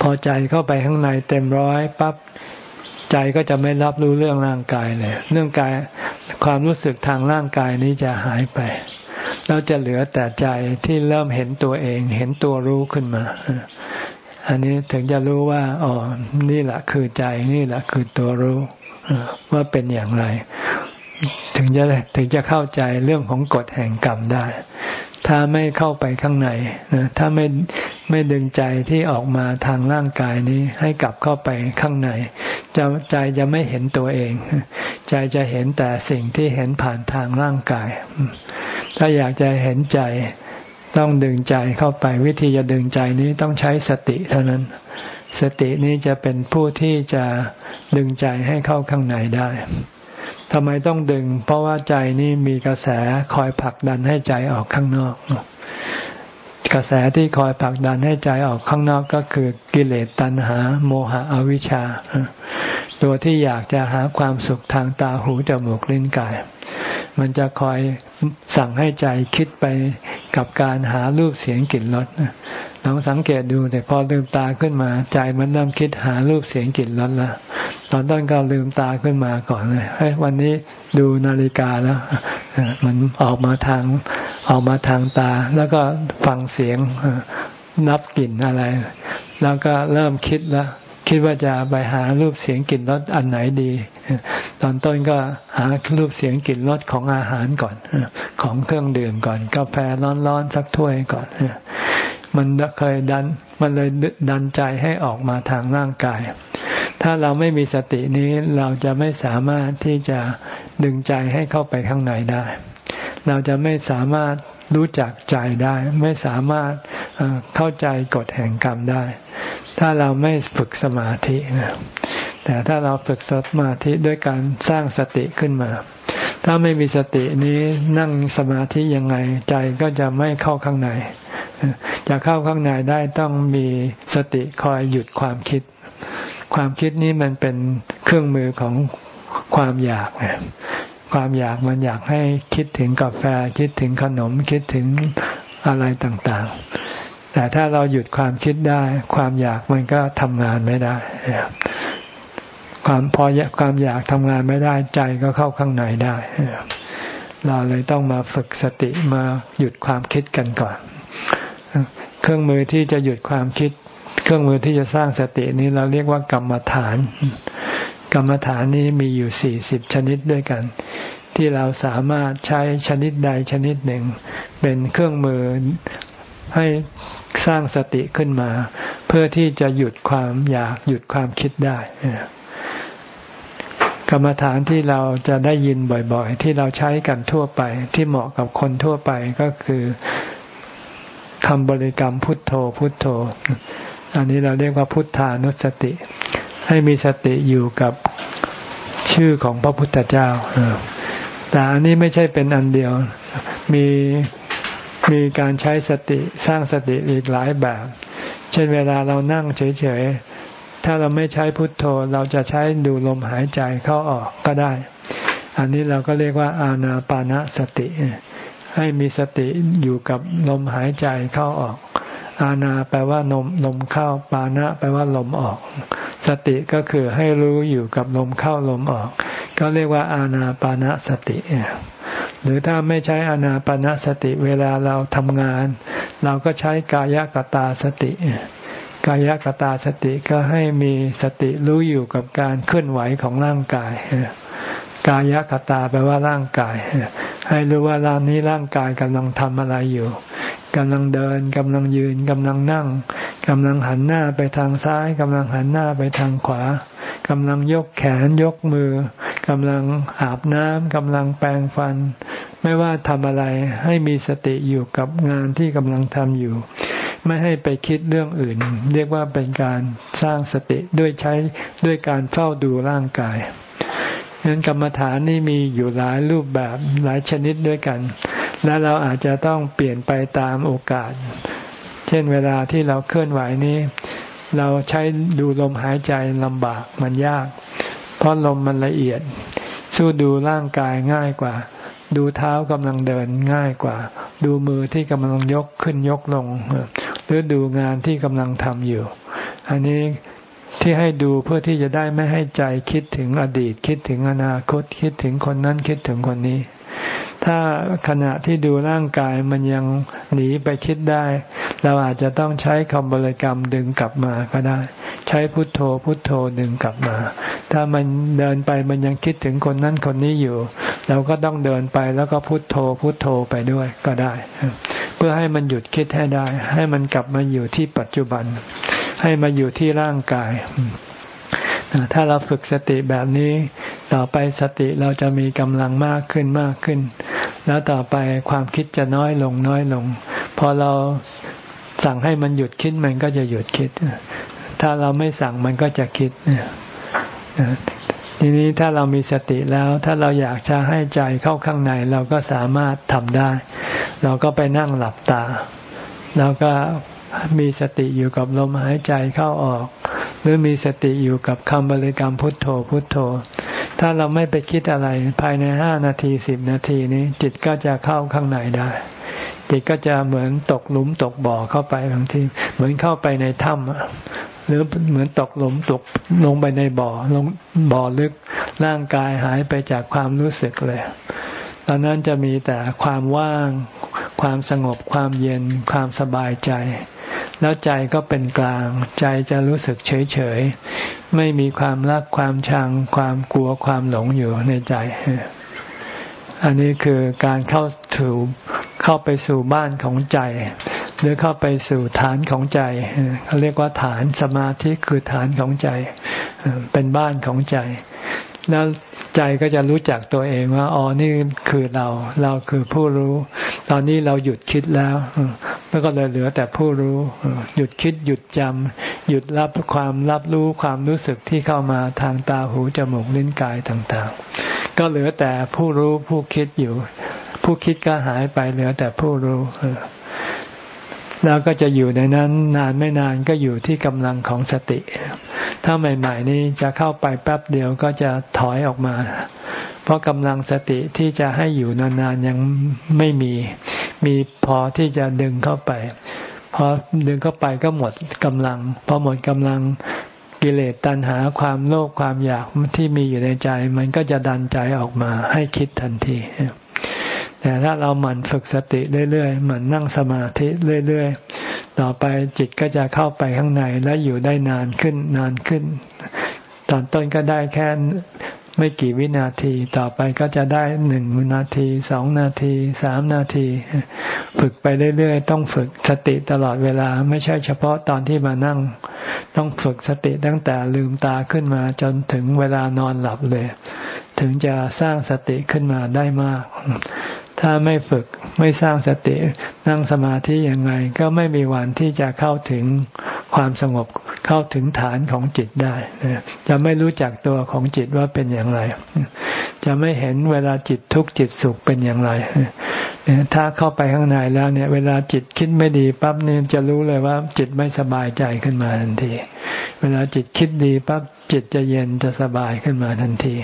พอใจเข้าไปข้างในเต็มร้อยปั๊บใจก็จะไม่รับรู้เรื่องร่างกายเลยเรื่องกายความรู้สึกทางร่างกายนี้จะหายไปเราจะเหลือแต่ใจที่เริ่มเห็นตัวเอง เห็นตัวรู้ขึ้นมา อันนี้ถึงจะรู้ว่าอ๋อนี่แหละคือใจนี่แหละคือตัวรู้ว่าเป็นอย่างไร ถึงจะถึงจะเข้าใจเรื่องของกฎแห่งกรรมได้ ถ้าไม่เข้าไปข้างในนะถ้าไม่ไม่ดึงใจที่ออกมาทางร่างกายนี้ให้กลับเข้าไปข้างในจะใจจะไม่เห็นตัวเอง ใจจะเห็นแต่สิ่งที่เห็นผ่านทางร่างกาย ถ้าอยากจะเห็นใจต้องดึงใจเข้าไปวิธีจะดึงใจนี้ต้องใช้สติเท่านั้น สตินี้จะเป็นผู้ที่จะดึงใจให้เข้าข้างในได้ ทำไมต้องดึง เพราะว่าใจนี่มีกระแสคอยผลักดันให้ใจออกข้างนอก กระแสที่คอยผลักดันให้ใจออกข้างนอกก็คือกิเลสตัณหา โมหะอวิชชา ตัวที่อยากจะหาความสุขทางตาหูจมูกลิ้นกาย มันจะคอยสั่งให้ใจคิดไปกับการหารูปเสียงกลิ่นรส ลองสังเกตดูแต่พอลืมตาขึ้นมา ใจมันเริ่มคิดหารูปเสียงกลิ่นรสแล้วตอนต้นก็ลืมตาขึ้นมาก่อนเลยเฮ้ยวันนี้ดูนาฬิกาแล้วมันออกมาทางออกมาทางตา แล้วก็ฟังเสียงนับกลิ่นอะไร แล้วก็เริ่มคิดแล้ว คิดว่าจะไปหารูปเสียงกลิ่นรสอันไหนดี ตอนต้นก็หารูปเสียงกลิ่นรสของอาหารก่อน ของเครื่องดื่มก่อนกาแฟร้อนๆสักถ้วยก่อนมันเคยดันมันเลยดันใจให้ออกมาทางร่างกาย ถ้าเราไม่มีสตินี้เราจะไม่สามารถที่จะดึงใจให้เข้าไปข้างในได้ เราจะไม่สามารถรู้จักใจได้ ไม่สามารถเข้าใจกฎแห่งกรรมได้ ถ้าเราไม่ฝึกสมาธิแต่ถ้าเราฝึกสมาธิด้วยการสร้างสติขึ้นมา ถ้าไม่มีสตินี้นั่งสมาธิยังไงใจก็จะไม่เข้าข้างใน จะเข้าข้างในได้ต้องมีสติคอยหยุดความคิด ความคิดนี้มันเป็นเครื่องมือของความอยาก ความอยากมันอยากให้คิดถึงกาแฟคิดถึงขนมคิดถึงอะไรต่างๆ แต่ถ้าเราหยุดความคิดได้ ความอยากมันก็ทำงานไม่ได้ ความพอความอยากทำงานไม่ได้ใจก็เข้าข้างในได้ เราเลยต้องมาฝึกสติมาหยุดความคิดกันก่อน เครื่องมือที่จะหยุดความคิด เครื่องมือที่จะสร้างสตินี้เราเรียกว่ากรรมฐาน กรรมฐานนี้มีอยู่สี่สิบชนิดด้วยกัน ที่เราสามารถใช้ชนิดใดชนิดหนึ่ง เป็นเครื่องมือให้สร้างสติขึ้นมา เพื่อที่จะหยุดความอยากหยุดความคิดได้กรรมฐานที่เราจะได้ยินบ่อยๆ ที่เราใช้กันทั่วไป ที่เหมาะกับคนทั่วไปก็คือคำบริกรรมพุทโธพุทโธ อันนี้เราเรียกว่าพุทธานุสติ ให้มีสติอยู่กับชื่อของพระพุทธเจ้าแต่อันนี้ไม่ใช่เป็นอันเดียว มีมีการใช้สติสร้างสติอีกหลายแบบ เช่นเวลาเรานั่งเฉยๆ ถ้าเราไม่ใช้พุทโธ เราจะใช้ดูลมหายใจเข้าออกก็ได้ อันนี้เราก็เรียกว่าอาณาปานะสติ ให้มีสติอยู่กับลมหายใจเข้าออก อาณาแปลว่านมลมเข้าปานะแปลว่าลมออก สติก็คือให้รู้อยู่กับลมเข้าลมออก ก็เรียกว่าอาณาปานะสติ หรือถ้าไม่ใช้อนาปนาสติเวลาเราทำงาน เราก็ใช้กายกตาสติ กายกตาสติก็ให้มีสติรู้อยู่กับการเคลื่อนไหวของร่างกายกายกตาแปลว่าร่างกาย ให้รู้ว่าร่างนี้ร่างกายกำลังทำอะไรอยู่กำลังเดินกำลังยืนกำลังนั่ง กำลังหันหน้าไปทางซ้ายกำลังหันหน้าไปทางขวากำลังยกแขนยกมือกำลังอาบน้ำกำลังแปรงฟัน ไม่ว่าทำอะไรให้มีสติอยู่กับงานที่กำลังทำอยู่ ไม่ให้ไปคิดเรื่องอื่น เรียกว่าเป็นการสร้างสติด้วยใช้ด้วยการเฝ้าดูร่างกายฉะนั้นกรรมฐานนี่มีอยู่หลายรูปแบบหลายชนิดด้วยกัน และเราอาจจะต้องเปลี่ยนไปตามโอกาส เช่นเวลาที่เราเคลื่อนไหวนี้ เราใช้ดูลมหายใจลำบากมันยาก เพราะลมมันละเอียด สู้ดูร่างกายง่ายกว่า ดูเท้ากำลังเดินง่ายกว่า ดูมือที่กำลังยกขึ้นยกลง หรือดูงานที่กำลังทำอยู่ อันนี้ที่ให้ดูเพื่อที่จะได้ไม่ให้ใจคิดถึงอดีต คิดถึงอนาคต คิดถึงคนนั้นคิดถึงคนนี้ ถ้าขณะที่ดูร่างกายมันยังหนีไปคิดได้ เราอาจจะต้องใช้คำบริกรรมดึงกลับมาก็ได้ ใช้พุทโธพุทโธหนึ่งกลับมา ถ้ามันเดินไปมันยังคิดถึงคนนั้นคนนี้อยู่ เราก็ต้องเดินไปแล้วก็พุทโธพุทโธไปด้วยก็ได้ เพื่อให้มันหยุดคิดให้ได้ ให้มันกลับมาอยู่ที่ปัจจุบัน ให้มาอยู่ที่ร่างกายถ้าเราฝึกสติแบบนี้ ต่อไปสติเราจะมีกำลังมากขึ้นมากขึ้น แล้วต่อไปความคิดจะน้อยลงน้อยลง พอเรา สั่งให้มันหยุดคิดมันก็จะหยุดคิด ถ้าเราไม่สั่งมันก็จะคิดทีนี้ถ้าเรามีสติแล้ว ถ้าเราอยากจะให้ใจเข้าข้างใน เราก็สามารถทำได้ เราก็ไปนั่งหลับตา แล้วก็มีสติอยู่กับลมหายใจเข้าออก หรือมีสติอยู่กับคำบริกรรมพุทโธพุทโธ ถ้าเราไม่ไปคิดอะไร ภายในห้านาทีสิบนาทีนี้ จิตก็จะเข้าข้างในได้ จิตก็จะเหมือนตกหลุมตกบ่อเข้าไปบางที เหมือนเข้าไปในถ้ำหรือเหมือนตกหลุมตกลงไปในบ่อลงบ่อลึกร่างกายหายไปจากความรู้สึกเลยตอนนั้นจะมีแต่ความว่าง ความสงบความเย็น ความสบายใจ แล้วใจก็เป็นกลาง ใจจะรู้สึกเฉยเฉยไม่มีความรักความชัง ความกลัวความหลงอยู่ในใจ อันนี้คือการเข้าถู เข้าไปสู่บ้านของใจ หรือเข้าไปสู่ฐานของใจเขาเรียกว่าฐานสมาธิคือฐานของใจ เป็นบ้านของใจ แล้วใจก็จะรู้จักตัวเองว่าอ๋อนี่คือเรา เราคือผู้รู้ ตอนนี้เราหยุดคิดแล้ว แล้วก็เลยเหลือแต่ผู้รู้ หยุดคิดหยุดจำหยุดรับความรับรู้ความรู้สึกที่เข้ามาทางตาหูจมูกลิ้นกายต่างๆ ก็เหลือแต่ผู้รู้ผู้คิดอยู่ ผู้คิดก็หายไปเหลือแต่ผู้รู้ แล้วก็จะอยู่ในนั้น นานไม่นานก็อยู่ที่กำลังของสติ ถ้าใหม่ ๆ นี้จะเข้าไปแป๊บเดียวก็จะถอยออกมา เพราะกำลังสติที่จะให้อยู่นานๆยังไม่มี มีพอที่จะดึงเข้าไปพอดึงเข้าไปก็หมดกำลังพอหมดกำลังกิเลสตัณหาความโลภความอยากที่มีอยู่ในใจ มันก็จะดันใจออกมาให้คิดทันที แต่ถ้าเราหมั่นฝึกสติเรื่อยๆหมั่นนั่งสมาธิเรื่อยๆ ต่อไปจิตก็จะเข้าไปข้างในและอยู่ได้นานขึ้นนานขึ้น ตอนต้นก็ได้แค่ไม่กี่วินาทีต่อไปก็จะได้หนึ่งนาทีสองนาทีสามนาที ฝึกไปเรื่อยๆ ต้องฝึกสติตลอดเวลาไม่ใช่เฉพาะตอนที่มานั่ง ต้องฝึกสติตั้งแต่ลืมตาขึ้นมาจนถึงเวลานอนหลับเลย ถึงจะสร้างสติขึ้นมาได้มาก ถ้าไม่ฝึกไม่สร้างสตินั่งสมาธิยังไงก็ไม่มีวันที่จะเข้าถึงความสงบเข้าถึงฐานของจิตได้ จะไม่รู้จักตัวของจิตว่าเป็นอย่างไร จะไม่เห็นเวลาจิตทุกข์จิตสุขเป็นอย่างไรถ้าเข้าไปข้างในแล้วเนี่ย เวลาจิตคิดไม่ดีปั๊บเนี่ยจะรู้เลยว่า จิตไม่สบายใจขึ้นมาทันที เวลาจิตคิดดีปั๊บจิตจะเย็นจะสบายขึ้นมาทันที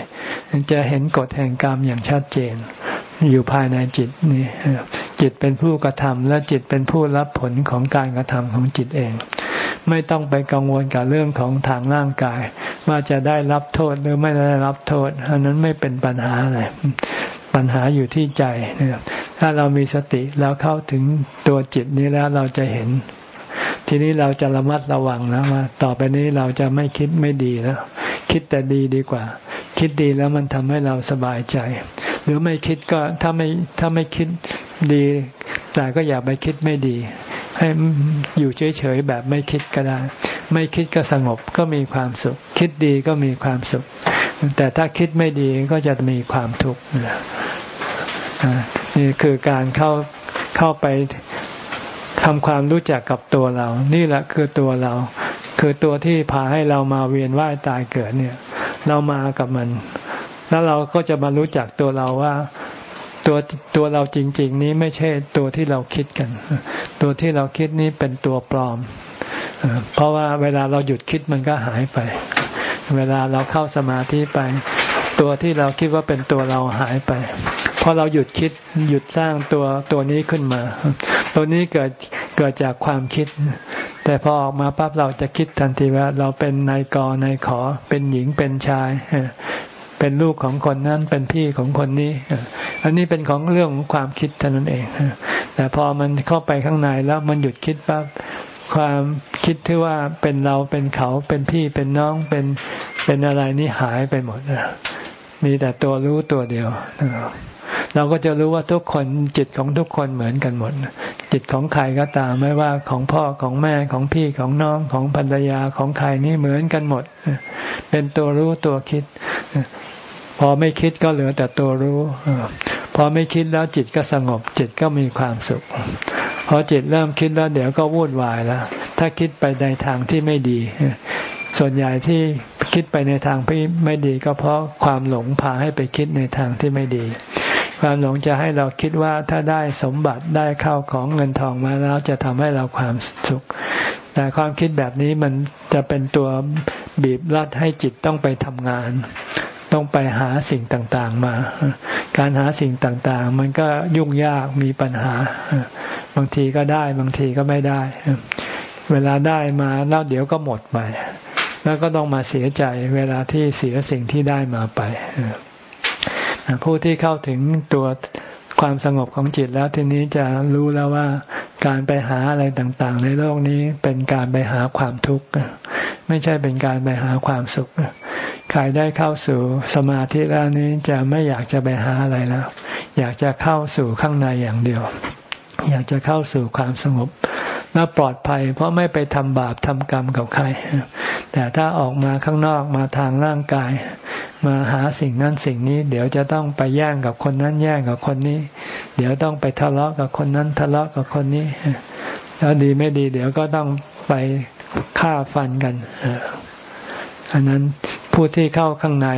จะเห็นกฎแห่งกรรมอย่างชัดเจน อยู่ภายในจิตนี่จิตเป็นผู้กระทำและจิตเป็นผู้รับผลของการกระทำของจิตเอง ไม่ต้องไปกังวลกับเรื่องของทางร่างกาย ว่าจะได้รับโทษหรือไม่ได้รับโทษอันนั้นไม่เป็นปัญหาอะไรปัญหาอยู่ที่ใจถ้าเรามีสติแล้วเข้าถึงตัวจิตนี้แล้วเราจะเห็น ทีนี้เราจะระมัดระวังแล้วว่าต่อไปนี้เราจะไม่คิดไม่ดีแล้ว คิดแต่ดีดีกว่า คิดดีแล้วมันทำให้เราสบายใจ หรือไม่คิดก็ถ้าไม่ถ้าไม่คิดดี แต่ก็อย่าไปคิดไม่ดี ให้อยู่เฉยๆแบบไม่คิดก็ได้ ไม่คิดก็สงบก็มีความสุข คิดดีก็มีความสุข แต่ถ้าคิดไม่ดีก็จะมีความทุกข์นี่คือการเข้าเข้าไปทำความรู้จักกับตัวเรา นี่แหละคือตัวเรา คือตัวที่พาให้เรามาเวียนว่ายตายเกิดเนี่ย เรามากับมัน แล้วเราก็จะมารู้จักตัวเราว่าตัวตัวเราจริง ๆ นี้ไม่ใช่ตัวที่เราคิดกัน ตัวที่เราคิดนี้เป็นตัวปลอม เพราะว่าเวลาเราหยุดคิดมันก็หายไป เวลาเราเข้าสมาธิไป ตัวที่เราคิดว่าเป็นตัวเราหายไปพอเราหยุดคิดหยุดสร้างตัวตัวนี้ขึ้นมา ตัวนี้เกิดเกิดจากความคิด แต่พอออกมาปั๊บเราจะคิดทันทีว่า เราเป็นนายกนายขอเป็นหญิงเป็นชาย เป็นลูกของคนนั้นเป็นพี่ของคนนี้ อันนี้เป็นของเรื่องของความคิดเท่านั้นเอง แต่พอมันเข้าไปข้างในแล้วมันหยุดคิดปั๊บความคิดที่ว่าเป็นเราเป็นเขาเป็นพี่เป็นน้องเป็นเป็นอะไรนี่หายไปหมดมีแต่ตัวรู้ตัวเดียวเราก็จะรู้ว่าทุกคนจิตของทุกคนเหมือนกันหมด จิตของใครก็ตามไม่ว่าของพ่อของแม่ของพี่ของน้องของภรรยาของใครนี่เหมือนกันหมด เป็นตัวรู้ตัวคิด อไม่คิดก็เหลือแต่ตัวรู้ พอไม่คิดแล้วจิตก็สงบ จิตก็มีความสุขพพอจิตเริ่มคิดแล้วเดี๋ยวก็วุ่นวายแล้ว ถ้าคิดไปในทางที่ไม่ดี ส่วนใหญ่ที่คิดไปในทางที่ไม่ดี ก็เพราะความหลงพาให้ไปคิดในทางที่ไม่ดี ความหลงจะให้เราคิดว่าถ้าได้สมบัติได้เข้าของเงินทองมาแล้วจะทำให้เราความสุข แต่ความคิดแบบนี้มันจะเป็นตัวบีบรัดให้จิตต้องไปทำงาน ต้องไปหาสิ่งต่างๆมา การหาสิ่งต่างๆ มันก็ยุ่งยากมีปัญหา บางทีก็ได้บางทีก็ไม่ได้ เวลาได้มาแล้วเดี๋ยวก็หมดไป แล้วก็ต้องมาเสียใจเวลาที่เสียสิ่งที่ได้มาไป ผู้ที่เข้าถึงตัวความสงบของจิตแล้วทีนี้จะรู้แล้วว่าการไปหาอะไรต่างๆ ในโลกนี้เป็นการไปหาความทุกข์ไม่ใช่เป็นการไปหาความสุข ใครได้เข้าสู่สมาธิแล้วนี้จะไม่อยากจะไปหาอะไรแล้ว อยากจะเข้าสู่ข้างในอย่างเดียว อยากจะเข้าสู่ความสงบและปลอดภัย เพราะไม่ไปทำบาปทำกรรมกับใคร แต่ถ้าออกมาข้างนอกมาทางร่างกาย มาหาสิ่งนั้นสิ่งนี้ เดี๋ยวจะต้องไปแย่งกับคนนั้นแย่งกับคนนี้ เดี๋ยวต้องไปทะเลาะกับคนนั้นทะเลาะกับคนนี้ แล้วดีไม่ดี เดี๋ยวก็ต้องไปฆ่าฟันกันอันนั้น ผู้ที่เข้าข้างใน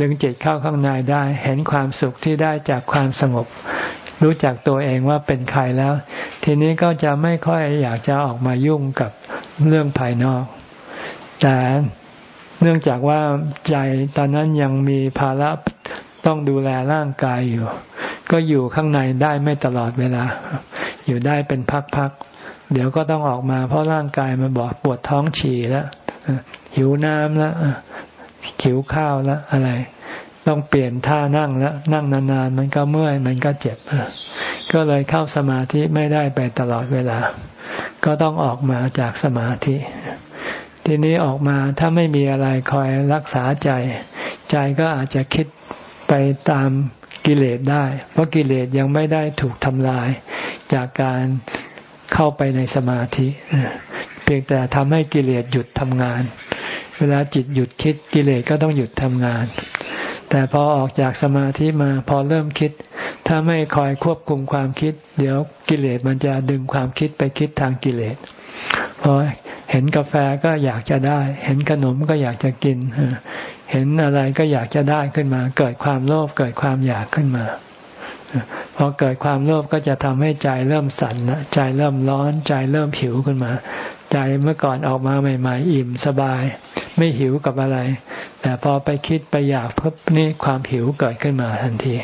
ดึงจิตเข้าข้างในได้ เห็นความสุขที่ได้จากความสงบ รู้จักตัวเองว่าเป็นใครแล้ว ทีนี้ก็จะไม่ค่อยอยากจะออกมายุ่งกับเรื่องภายนอก แต่เนื่องจากว่าใจตอนนั้นยังมีภาระต้องดูแลร่างกายอยู่ ก็อยู่ข้างในได้ไม่ตลอดเวลา อยู่ได้เป็นพักๆ เดี๋ยวก็ต้องออกมาเพราะร่างกายมันบอกปวดท้องฉี่แล้วหิวน้ำแล้ว หิวข้าวแล้วอะไร ต้องเปลี่ยนท่านั่งแล้วนั่งนานๆมันก็เมื่อยมันก็เจ็บก็เลยเข้าสมาธิไม่ได้ไปตลอดเวลา ก็ต้องออกมาจากสมาธิ ทีนี้ออกมาถ้าไม่มีอะไรคอยรักษาใจ ใจก็อาจจะคิดไปตามกิเลสได้ เพราะกิเลสยังไม่ได้ถูกทำลายจากการเข้าไปในสมาธิ เพียงแต่ทำให้กิเลสหยุดทำงาน เวลาจิตหยุดคิดกิเลสก็ต้องหยุดทำงาน แต่พอออกจากสมาธิมาพอเริ่มคิด ถ้าไม่คอยควบคุมความคิด เดี๋ยวกิเลสมันจะดึงความคิดไปคิดทางกิเลสพอเห็นกาแฟก็อยากจะได้ เห็นขนมก็อยากจะกิน เห็นอะไรก็อยากจะได้ขึ้นมา เกิดความโลภเกิดความอยากขึ้นมาพอเกิดความโลภก็จะทำให้ใจเริ่มสั่นนะใจเริ่มร้อนใจเริ่มหิวขึ้นมา ใจเมื่อก่อนออกมาใหม่ ๆ อิ่มสบาย ไม่หิวกับอะไร แต่พอไปคิดไปอยากพิ่นี่ความหิวเกิดขึ้นมาทันที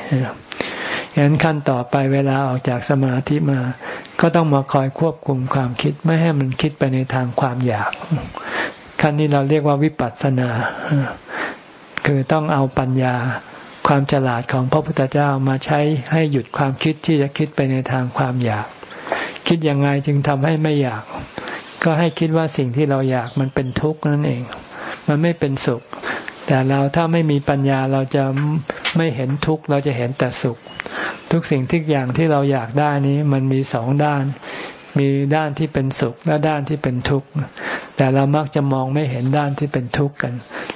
ฉะนั้นขั้นต่อไปเวลาออกจากสมาธิมา ก็ต้องมาคอยควบคุมความคิดไม่ให้มันคิดไปในทางความอยาก ขั้นนี้เราเรียกว่าวิปัสสนา คือต้องเอาปัญญาความฉลาดของพระพุทธเจ้ามาใช้ให้หยุดความคิดที่จะคิดไปในทางความอยาก คิดยังไงจึงทำให้ไม่อยาก ก็ให้คิดว่าสิ่งที่เราอยากมันเป็นทุกข์นั่นเอง มันไม่เป็นสุข แต่เราถ้าไม่มีปัญญาเราจะไม่เห็นทุกข์เราจะเห็นแต่สุข ทุกสิ่งทุกอย่างที่เราอยากได้นี้มันมีสองด้าน มีด้านที่เป็นสุขและด้านที่เป็นทุกข์แต่เรามักจะมองไม่เห็นด้านที่เป็นทุกข์กัน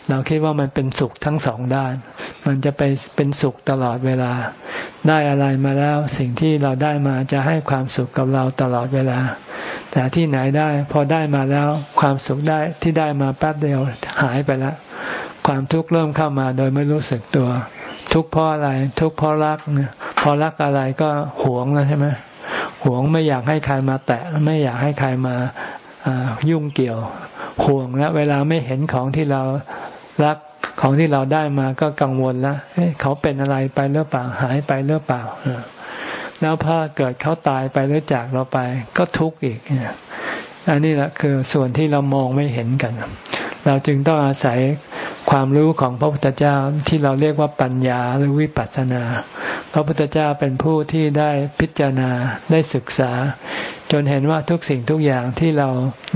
เราคิดว่ามันเป็นสุขทั้งสองด้าน มันจะไปเป็นสุขตลอดเวลา ได้อะไรมาแล้วสิ่งที่เราได้มาจะให้ความสุขกับเราตลอดเวลา แต่ที่ไหนได้ พอได้มาแล้วความสุขได้ที่ได้มาแป๊บเดียวหายไปแล้วความทุกข์เริ่มเข้ามาโดยไม่รู้สึกตัว ทุกข์เพราะอะไร ทุกข์เพราะรักพอรักอะไรก็หวงแล้วใช่ไหมหวงไม่อยากให้ใครมาแตะไม่อยากให้ใครมายุ่งเกี่ยวห่วงแล้วเวลาไม่เห็นของที่เรารักของที่เราได้มาก็กังวลแล้วเขาเป็นอะไรไปหรือเปล่าหายไปหรือเปล่า แล้วพอเกิดเขาตายไปหรือจากเราไป ก็ทุกข์อีกอันนี้แหละคือส่วนที่เรามองไม่เห็นกัน เราจึงต้องอาศัยความรู้ของพระพุทธเจ้าที่เราเรียกว่าปัญญาหรือวิปัสสนา พระพุทธเจ้าเป็นผู้ที่ได้พิจารณาได้ศึกษา จนเห็นว่าทุกสิ่งทุกอย่างที่เรา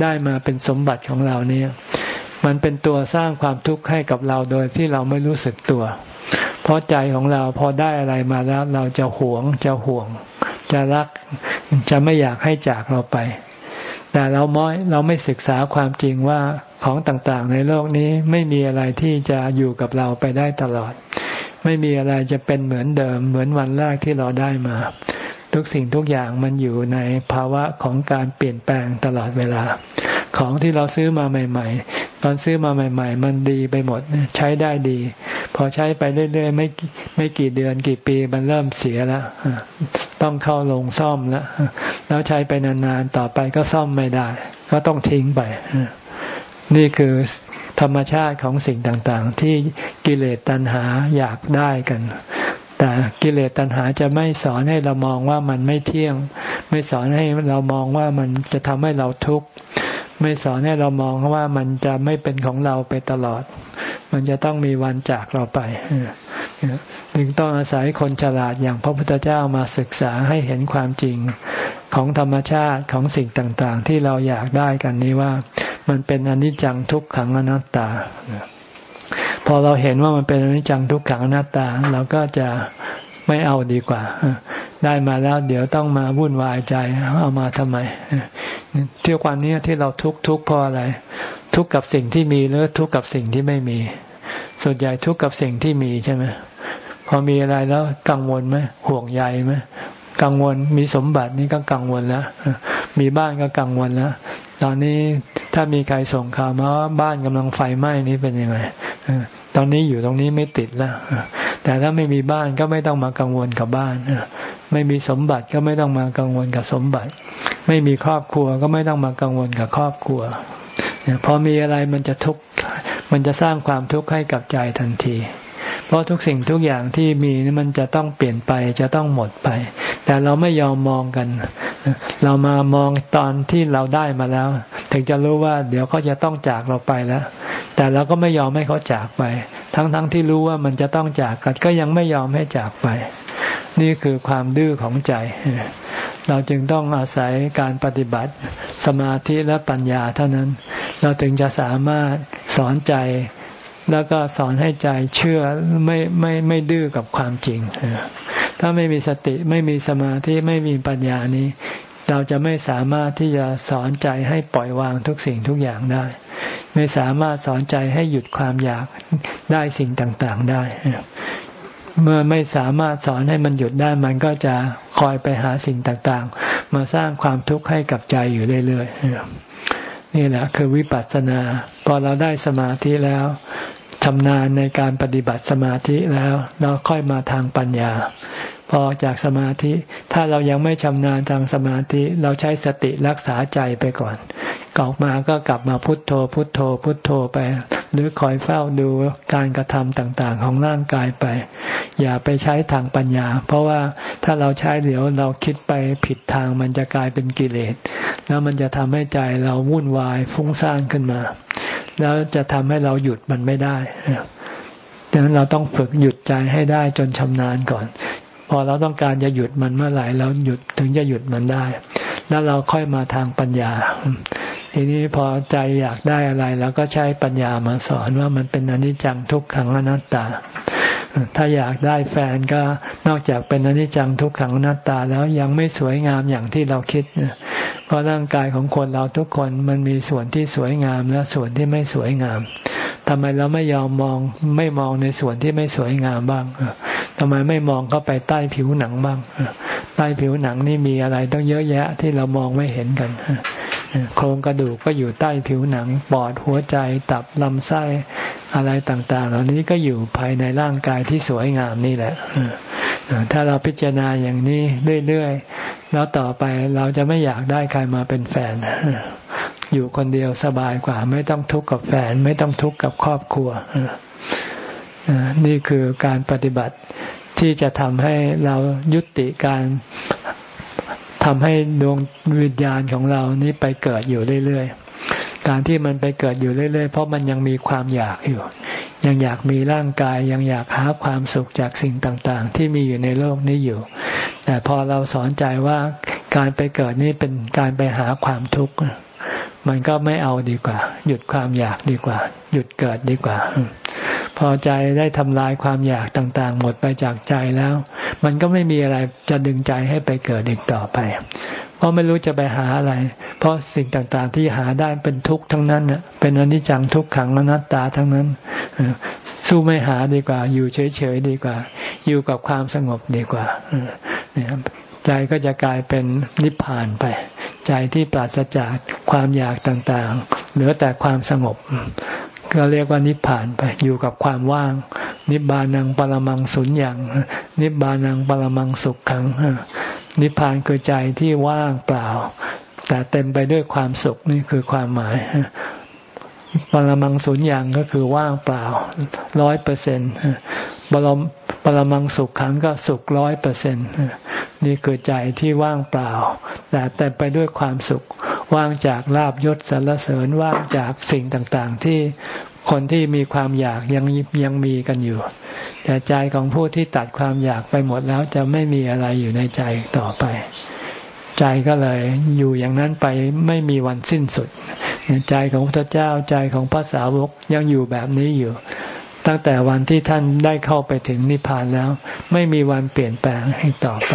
ได้มาเป็นสมบัติของเราเนี่ย มันเป็นตัวสร้างความทุกข์ให้กับเราโดยที่เราไม่รู้สึกตัว เพราะใจของเราพอได้อะไรมาแล้ว เราจะหวง จะห่วง จะรัก จะไม่อยากให้จากเราไป แต่เราไม่เราไม่ศึกษาความจริงว่าของต่างๆ ในโลกนี้ไม่มีอะไรที่จะอยู่กับเราไปได้ตลอด ไม่มีอะไรจะเป็นเหมือนเดิม เหมือนวันแรกที่เราได้มา ทุกสิ่งทุกอย่างมันอยู่ในภาวะของการเปลี่ยนแปลงตลอดเวลา ของที่เราซื้อมาใหม่ ๆ ตอนซื้อมาใหม่ ๆ มันดีไปหมดใช้ได้ดี พอใช้ไปเรื่อยๆไม่ไม่กี่เดือนกี่ปีมันเริ่มเสียแล้วต้องเข้าลงซ่อมแล้วแล้วใช้ไปนานๆต่อไปก็ซ่อมไม่ได้ ก็ต้องทิ้งไป นี่คือธรรมชาติของสิ่งต่างๆ ที่กิเลสตัณหาอยากได้กัน แต่กิเลสตัณหาจะไม่สอนให้เรามองว่ามันไม่เที่ยง ไม่สอนให้เรามองว่ามันจะทำให้เราทุกข์ ไม่สอนให้เรามองว่ามันจะไม่เป็นของเราไปตลอด มันจะต้องมีวันจากเราไปจึงต้องอาศัยคนฉลาดอย่างพระพุทธเจ้ามาศึกษาให้เห็นความจริงของธรรมชาติของสิ่งต่างๆ ที่เราอยากได้กันนี้ว่า มันเป็นอนิจจังทุกขังอนัตตา พอเราเห็นว่ามันเป็นอนิจจังทุกขังอนัตตา เราก็จะ ไม่เอาดีกว่า ได้มาแล้วเดี๋ยวต้องมาวุ่นวายใจเอามาทำไมเที่ยววันนี้ที่เราทุกทุกเพราะอะไร ทุกกับสิ่งที่มีหรือทุกกับสิ่งที่ไม่มี ส่วนใหญ่ทุกกับสิ่งที่มีใช่ไหมพอมีอะไรแล้วกังวลไหมห่วงใยไหมกังวลมีสมบัตินี่ก็กังวลแล้วมีบ้านก็กังวลแล้วตอนนี้ถ้ามีใครส่งข่าวมาว่าบ้านกำลังไฟไหม้นี่เป็นยังไงตอนนี้อยู่ตรงนี้ไม่ติดแล้ว แต่ถ้าไม่มีบ้านก็ไม่ต้องมากังวลกับบ้าน ไม่มีสมบัติก็ไม่ต้องมากังวลกับสมบัติ ไม่มีครอบครัวก็ไม่ต้องมากังวลกับครอบครัวพอมีอะไรมันจะทุกข์มันจะสร้างความทุกข์ให้กับใจทันที เพราะทุกสิ่งทุกอย่างที่มีมันจะต้องเปลี่ยนไปจะต้องหมดไป แต่เราไม่ยอมมองกัน เรามามองตอนที่เราได้มาแล้ว ถึงจะรู้ว่าเดี๋ยวเขาจะต้องจากเราไปแล้ว แต่เราก็ไม่ยอมให้เขาจากไป ทั้งๆทที่รู้ว่ามันจะต้องจากกันก็ยังไม่ยอมให้จากไป นี่คือความดื้อของใจเราจึงต้องอาศัยการปฏิบัติสมาธิและปัญญาเท่านั้น เราถึงจะสามารถสอนใจ แล้วก็สอนให้ใจเชื่อไม่ไม่ไม่ดื้อกับความจริง ถ้าไม่มีสติไม่มีสมาธิไม่มีปัญญานี้ เราจะไม่สามารถที่จะสอนใจให้ปล่อยวางทุกสิ่งทุกอย่างได้ ไม่สามารถสอนใจให้หยุดความอยากได้สิ่งต่างๆได้ เมื่อไม่สามารถสอนให้มันหยุดได้มันก็จะคอยไปหาสิ่งต่างๆ มาสร้างความทุกข์ให้กับใจอยู่เรื่อยๆนี่แหละคือวิปัสสนา พอเราได้สมาธิแล้ว ชำนาญในการปฏิบัติสมาธิแล้ว เราค่อยมาทางปัญญา พอจากสมาธิ ถ้าเรายังไม่ชำนาญทางสมาธิ เราใช้สติรักษาใจไปก่อนออกมาก็กลับมาพุทโธ พุทโธ พุทโธไป หรือคอยเฝ้าดูการกระทำต่างๆ ของร่างกายไป อย่าไปใช้ทางปัญญา เพราะว่าถ้าเราใช้เดี๋ยวเราคิดไปผิดทางมันจะกลายเป็นกิเลส แล้วมันจะทำให้ใจเราวุ่นวายฟุ้งซ่านขึ้นมา แล้วจะทำให้เราหยุดมันไม่ได้ดังนั้นเราต้องฝึกหยุดใจให้ได้จนชำนาญก่อน พอเราต้องการจะหยุดมันเมื่อไหร่เราหยุดถึงจะหยุดมันได้ แล้วเราค่อยมาทางปัญญา ทีนี้พอใจอยากได้อะไรเราก็ใช้ปัญญามาสอนว่ามันเป็นอนิจจังทุกขังอนัตตา ถ้าอยากได้แฟนก็นอกจากเป็นอนิจจังทุกขังอนัตตาแล้วยังไม่สวยงามอย่างที่เราคิดเพราะร่างกายของคนเราทุกคนมันมีส่วนที่สวยงามและส่วนที่ไม่สวยงามทำไมเราไม่ยอมมองไม่มองในส่วนที่ไม่สวยงามบ้างทำไมไม่มองเข้าไปใต้ผิวหนังบ้าง ใต้ผิวหนังนี่มีอะไรต้องเยอะแยะที่เรามองไม่เห็นกัน โครงกระดูกก็อยู่ใต้ผิวหนัง ปอดหัวใจตับลำไส้อะไรต่าง ๆ เหล่านี้ก็อยู่ภายในร่างกายที่สวยงามนี่แหละถ้าเราพิจารณาอย่างนี้เรื่อยๆแล้วต่อไปเราจะไม่อยากได้ใครมาเป็นแฟน อยู่คนเดียวสบายกว่า ไม่ต้องทุกข์กับแฟน ไม่ต้องทุกข์กับครอบครัวนี่คือการปฏิบัติที่จะทำให้เรายุติการ ทำให้ดวงวิญญาณของเรานี้ไปเกิดอยู่เรื่อยๆ การที่มันไปเกิดอยู่เรื่อยๆ เพราะมันยังมีความอยากอยู่ ยังอยากมีร่างกายยังอยากหาความสุขจากสิ่งต่างๆ ที่มีอยู่ในโลกนี้อยู่ แต่พอเราสอนใจว่าการไปเกิดนี้เป็นการไปหาความทุกข์ มันก็ไม่เอาดีกว่า หยุดความอยากดีกว่า หยุดเกิดดีกว่า พอใจได้ทำลายความอยากต่าง ๆ หมดไปจากใจแล้ว มันก็ไม่มีอะไรจะดึงใจให้ไปเกิดอีกต่อไป เพราะไม่รู้จะไปหาอะไร เพราะสิ่งต่างๆ ที่หาได้เป็นทุกข์ทั้งนั้นเป็นอนิจจังทุกขังอนัตตาทั้งนั้นสู้ไม่หาดีกว่า อยู่เฉยๆดีกว่า อยู่กับความสงบดีกว่าใจก็จะกลายเป็นนิพพานไป ใจที่ปราศจากความอยากต่างๆ เหลือแต่ความสงบ ก็เรียกว่านิพพานไปอยู่กับความว่าง นิบานังปรมังสุญญ์ยังนิบานังปรมังสุขขัง นิพพานคือใจที่ว่างเปล่า แต่เต็มไปด้วยความสุขนี่คือความหมายปรมังสุญญ์ยังก็คือว่างเปล่าร้อยเปอร์เซ็นต์บรมปรมังสุขขังก็สุขร้อยเปอร์เซ็นต์ นี่คือใจที่ว่างเปล่า แต่เต็มไปด้วยความสุข ว่างจากลาบยศสรรเสริญว่างจากสิ่งต่างๆ ที่คนที่มีความอยากยังยังมีกันอยู่ แต่ใจของผู้ที่ตัดความอยากไปหมดแล้วจะไม่มีอะไรอยู่ในใจต่อไป ใจก็เลยอยู่อย่างนั้นไปไม่มีวันสิ้นสุด ใจของพระเจ้าใจของพระสาวกยังอยู่แบบนี้อยู่ ตั้งแต่วันที่ท่านได้เข้าไปถึงนิพพานแล้ว ไม่มีวันเปลี่ยนแปลงให้ต่อไป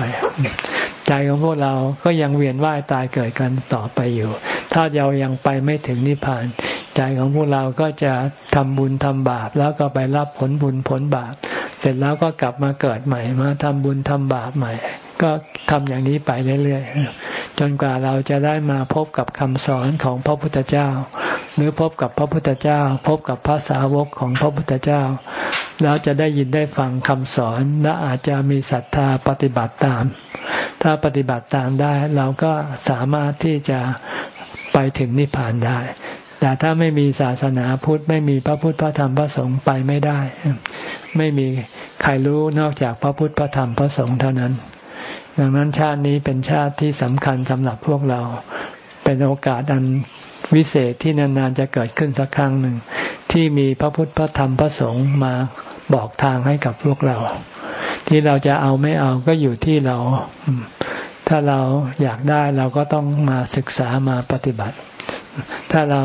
ใจของพวกเราก็ยังเวียนว่ายตายเกิดกันต่อไปอยู่ ถ้าเรายังไปไม่ถึงนิพพาน ใจของพวกเราก็จะทำบุญทำบาป แล้วก็ไปรับผลบุญผลบาป เสร็จแล้วก็กลับมาเกิดใหม่มาทำบุญทำบาปใหม่ ก็ทำอย่างนี้ไปเรื่อยๆจนกว่าเราจะได้มาพบกับคำสอนของพระพุทธเจ้า หรือพบกับพระพุทธเจ้า พบกับพระสาวกของพระพุทธเจ้า แล้วจะได้ยินได้ฟังคำสอนและอาจจะมีศรัทธาปฏิบัติตาม ถ้าปฏิบัติตามได้เราก็สามารถที่จะไปถึงนิพพานได้ แต่ถ้าไม่มีศาสนาพุทธไม่มีพระพุทธพระธรรมพระสงฆ์ไปไม่ได้ ไม่มีใครรู้นอกจากพระพุทธพระธรรมพระสงฆ์เท่านั้น ดังนั้นชาตินี้เป็นชาติที่สำคัญสำหรับพวกเรา เป็นโอกาสอันวิเศษที่นานๆจะเกิดขึ้นสักครั้งหนึ่ง ที่มีพระพุทธพระธรรมพระสงฆ์มาบอกทางให้กับพวกเรา ที่เราจะเอาไม่เอาก็อยู่ที่เรา ถ้าเราอยากได้เราก็ต้องมาศึกษามาปฏิบัติ ถ้าเรา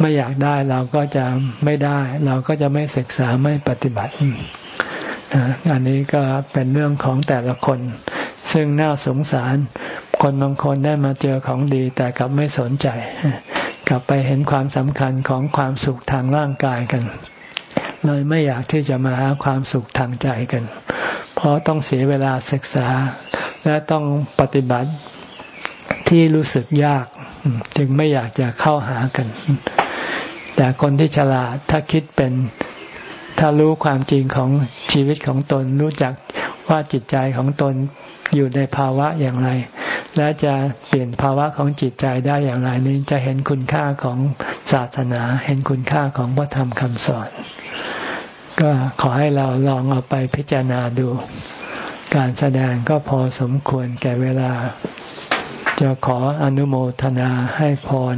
ไม่อยากได้เราก็จะไม่ได้ เราก็จะไม่ศึกษาไม่ปฏิบัติอันนี้ก็เป็นเรื่องของแต่ละคน ซึ่งน่าสงสาร คนบางคนได้มาเจอของดีแต่กลับไม่สนใจ กลับไปเห็นความสำคัญของความสุขทางร่างกายกัน เลยไม่อยากที่จะมาหาความสุขทางใจกัน เพราะต้องเสียเวลาศึกษา และต้องปฏิบัติที่รู้สึกยาก จึงไม่อยากจะเข้าหากัน แต่คนที่ฉลาดถ้าคิดเป็นถ้ารู้ความจริงของชีวิตของตน รู้จักว่าจิตใจของตน อยู่ในภาวะอย่างไร และจะเปลี่ยนภาวะของจิตใจได้อย่างไรนี้จะเห็นคุณค่าของศาสนา เห็นคุณค่าของพระธรรมคำสอน ก็ขอให้เราลองเอาไปพิจารณาดู การแสดงก็พอสมควรแก่เวลา จะขออนุโมทนาให้พร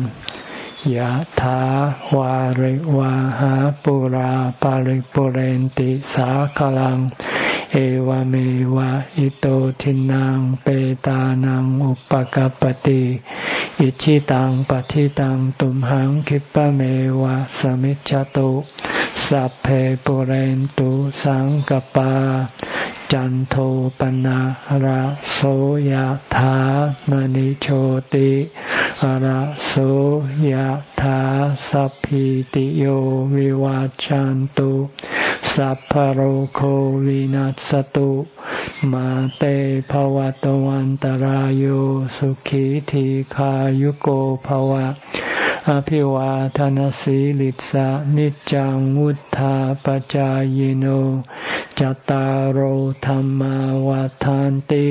ยะถาวาริวาหาปุราปาริปุเรนติสาคลัง เอวเมวะอิโตทินังเปตานังอุปกปติอิชิตังปฏิตังตุมหังคิปะเมวะสมิจจตุสัพเพปุเรนตุสังกปา จันโทปนะระโสยธามณิโชติระโสยธาสัพพิติโยวิวาจันตุ สัพพโรโควินัสตุ มาเตภวะตวันตารโยสุขีทีขายุโกภวะ อภิวาทานสีลิสานิจังวุธาปจายโนจตารโหธรรมวาทานติ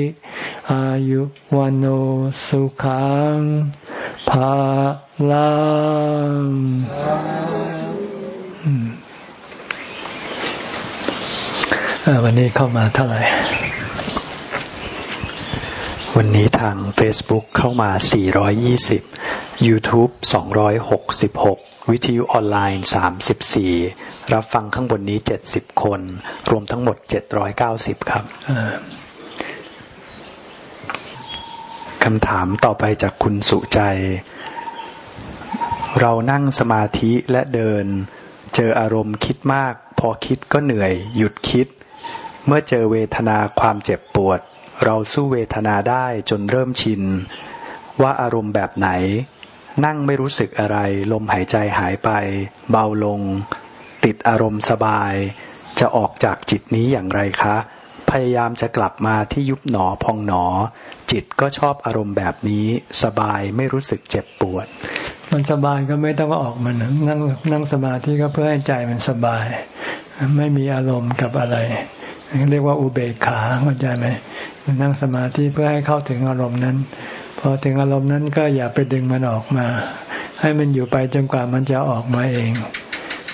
อายุวันโอสุขังภาลัง วันนี้เข้ามาเท่าไหร่ วันนี้ทาง Facebook เข้ามา 420 YouTube 266 วิทยุออนไลน์ 34 รับฟังข้างบนนี้ 70 คน รวมทั้งหมด 790 ครับคำถามต่อไปจากคุณสุใจ เรานั่งสมาธิและเดิน เจออารมณ์คิดมาก พอคิดก็เหนื่อย หยุดคิด เมื่อเจอเวทนาความเจ็บปวด เราสู้เวทนาได้จนเริ่มชิน ว่าอารมณ์แบบไหน นั่งไม่รู้สึกอะไร ลมหายใจหายไป เบาลง ติดอารมณ์สบาย จะออกจากจิตนี้อย่างไรคะ พยายามจะกลับมาที่ยุบหนอพองหนอ จิตก็ชอบอารมณ์แบบนี้สบายไม่รู้สึกเจ็บปวด มันสบายก็ไม่ต้องออกมันนั่งนั่งสมาธิก็เพื่อให้ใจมันสบาย ไม่มีอารมณ์กับอะไร เรียกว่าอุเบกขาเข้าใจไหมนั่งสมาธิเพื่อให้เข้าถึงอารมณ์นั้น พอถึงอารมณ์นั้นก็อย่าไปดึงมันออกมา ให้มันอยู่ไปจนกว่ามันจะออกมาเอง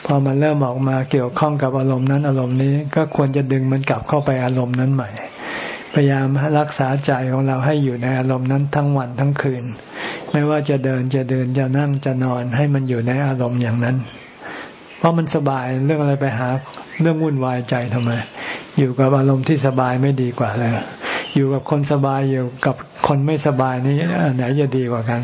พอมันเริ่มออกมาเกี่ยวข้องกับอารมณ์นั้นอารมณ์นี้ก็ควรจะดึงมันกลับเข้าไปอารมณ์นั้นใหม่ พยายามรักษาใจของเราให้อยู่ในอารมณ์นั้นทั้งวันทั้งคืน ไม่ว่าจะเดินจะเดินจะนั่งจะนอนให้มันอยู่ในอารมณ์อย่างนั้น เพราะมันสบายเรื่องอะไรไปหาเรื่องวุ่นวายใจทำไม อยู่กับอารมณ์ที่สบายไม่ดีกว่าเลยอยู่กับคนสบายอยู่กับคนไม่สบายนี้อันไหนจะดีกว่ากัน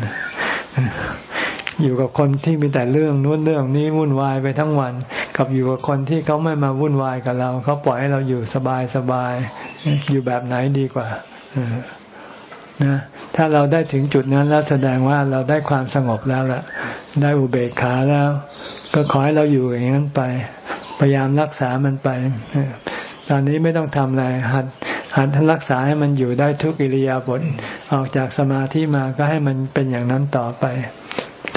อยู่กับคนที่มีแต่เรื่องนู้นเรื่องนี้วุ่นวายไปทั้งวัน กับอยู่กับคนที่เขาไม่มาวุ่นวายกับเราเขาปล่อยให้เราอยู่สบายสบาย อยู่แบบไหนดีกว่านะถ้าเราได้ถึงจุดนั้นแล้วแสดงว่าเราได้ความสงบแล้วล่ะได้อุเบกขาแล้ว ก็ขอให้เราอยู่อย่างนั้นไป พยายามรักษามันไป ตอนนี้ไม่ต้องทำอะไรหัดหัดรักษาให้มันอยู่ได้ทุกอิริยาบถออกจากสมาธิมาก็ให้มันเป็นอย่างนั้นต่อไป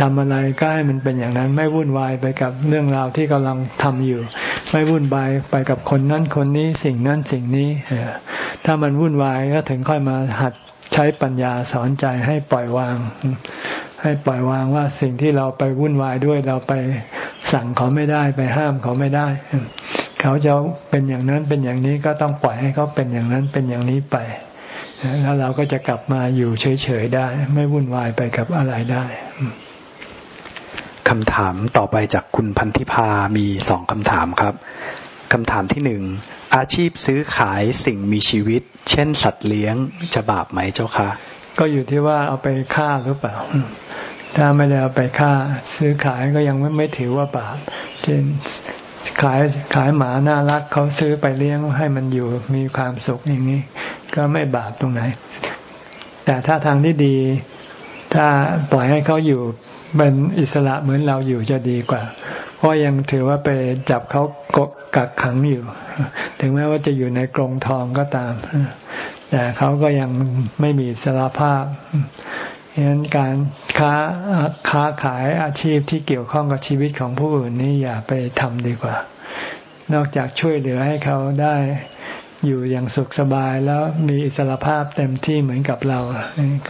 ทำอะไรก็ให้มันเป็นอย่างนั้นไม่วุ่นวายไปกับเรื่องราวที่กำลังทำอยู่ ไม่วุ่นวายไปกับคนนั้นคนนี้สิ่งนั้นสิ่งนี้ถ้ามันวุ่นวายก็ถึงค่อยมาหัดใช้ปัญญาสอนใจให้ปล่อยวาง ให้ปล่อยวางว่าสิ่งที่เราไปวุ่นวายด้วยเราไปสั่งเขาไม่ได้ไปห้ามเขาไม่ได้ เขาจะเป็นอย่างนั้นเป็นอย่างนี้ก็ต้องปล่อยให้เขาเป็นอย่างนั้นเป็นอย่างนี้ไป แล้วเราก็จะกลับมาอยู่เฉยๆได้ ไม่วุ่นวายไปกับอะไรได้คำถามต่อไปจากคุณพันธิพามีสองคำถามครับคำถามที่หนึ่งอาชีพซื้อขายสิ่งมีชีวิต เช่น สัตว์เลี้ยงจะบาปไหมเจ้าคะก็อยู่ที่ว่าเอาไปฆ่าหรือเปล่า ถ้าไม่ได้เอาไปฆ่า ซื้อขายก็ยังไม่ไม่ถือว่าบาป เช่น ขายขายหมาน่ารักเขาซื้อไปเลี้ยงให้มันอยู่มีความสุขอย่างนี้ ก็ไม่บาปตรงไหน แต่ถ้าทางที่ดี ถ้าปล่อยให้เขาอยู่เป็นอิสระเหมือนเราอยู่จะดีกว่า เพราะยังถือว่าไปจับเขากกักขังอยู่ ถึงแม้ว่าจะอยู่ในกรงทองก็ตาม แต่เขาก็ยังไม่มีสารภาพ ฉะนั้นการค้าค้าขายอาชีพที่เกี่ยวข้องกับชีวิตของผู้อื่นนี่อย่าไปทำดีกว่า นอกจากช่วยเหลือให้เขาได้อยู่อย่างสุขสบายแล้วมีอิสรภาพเต็มที่เหมือนกับเรา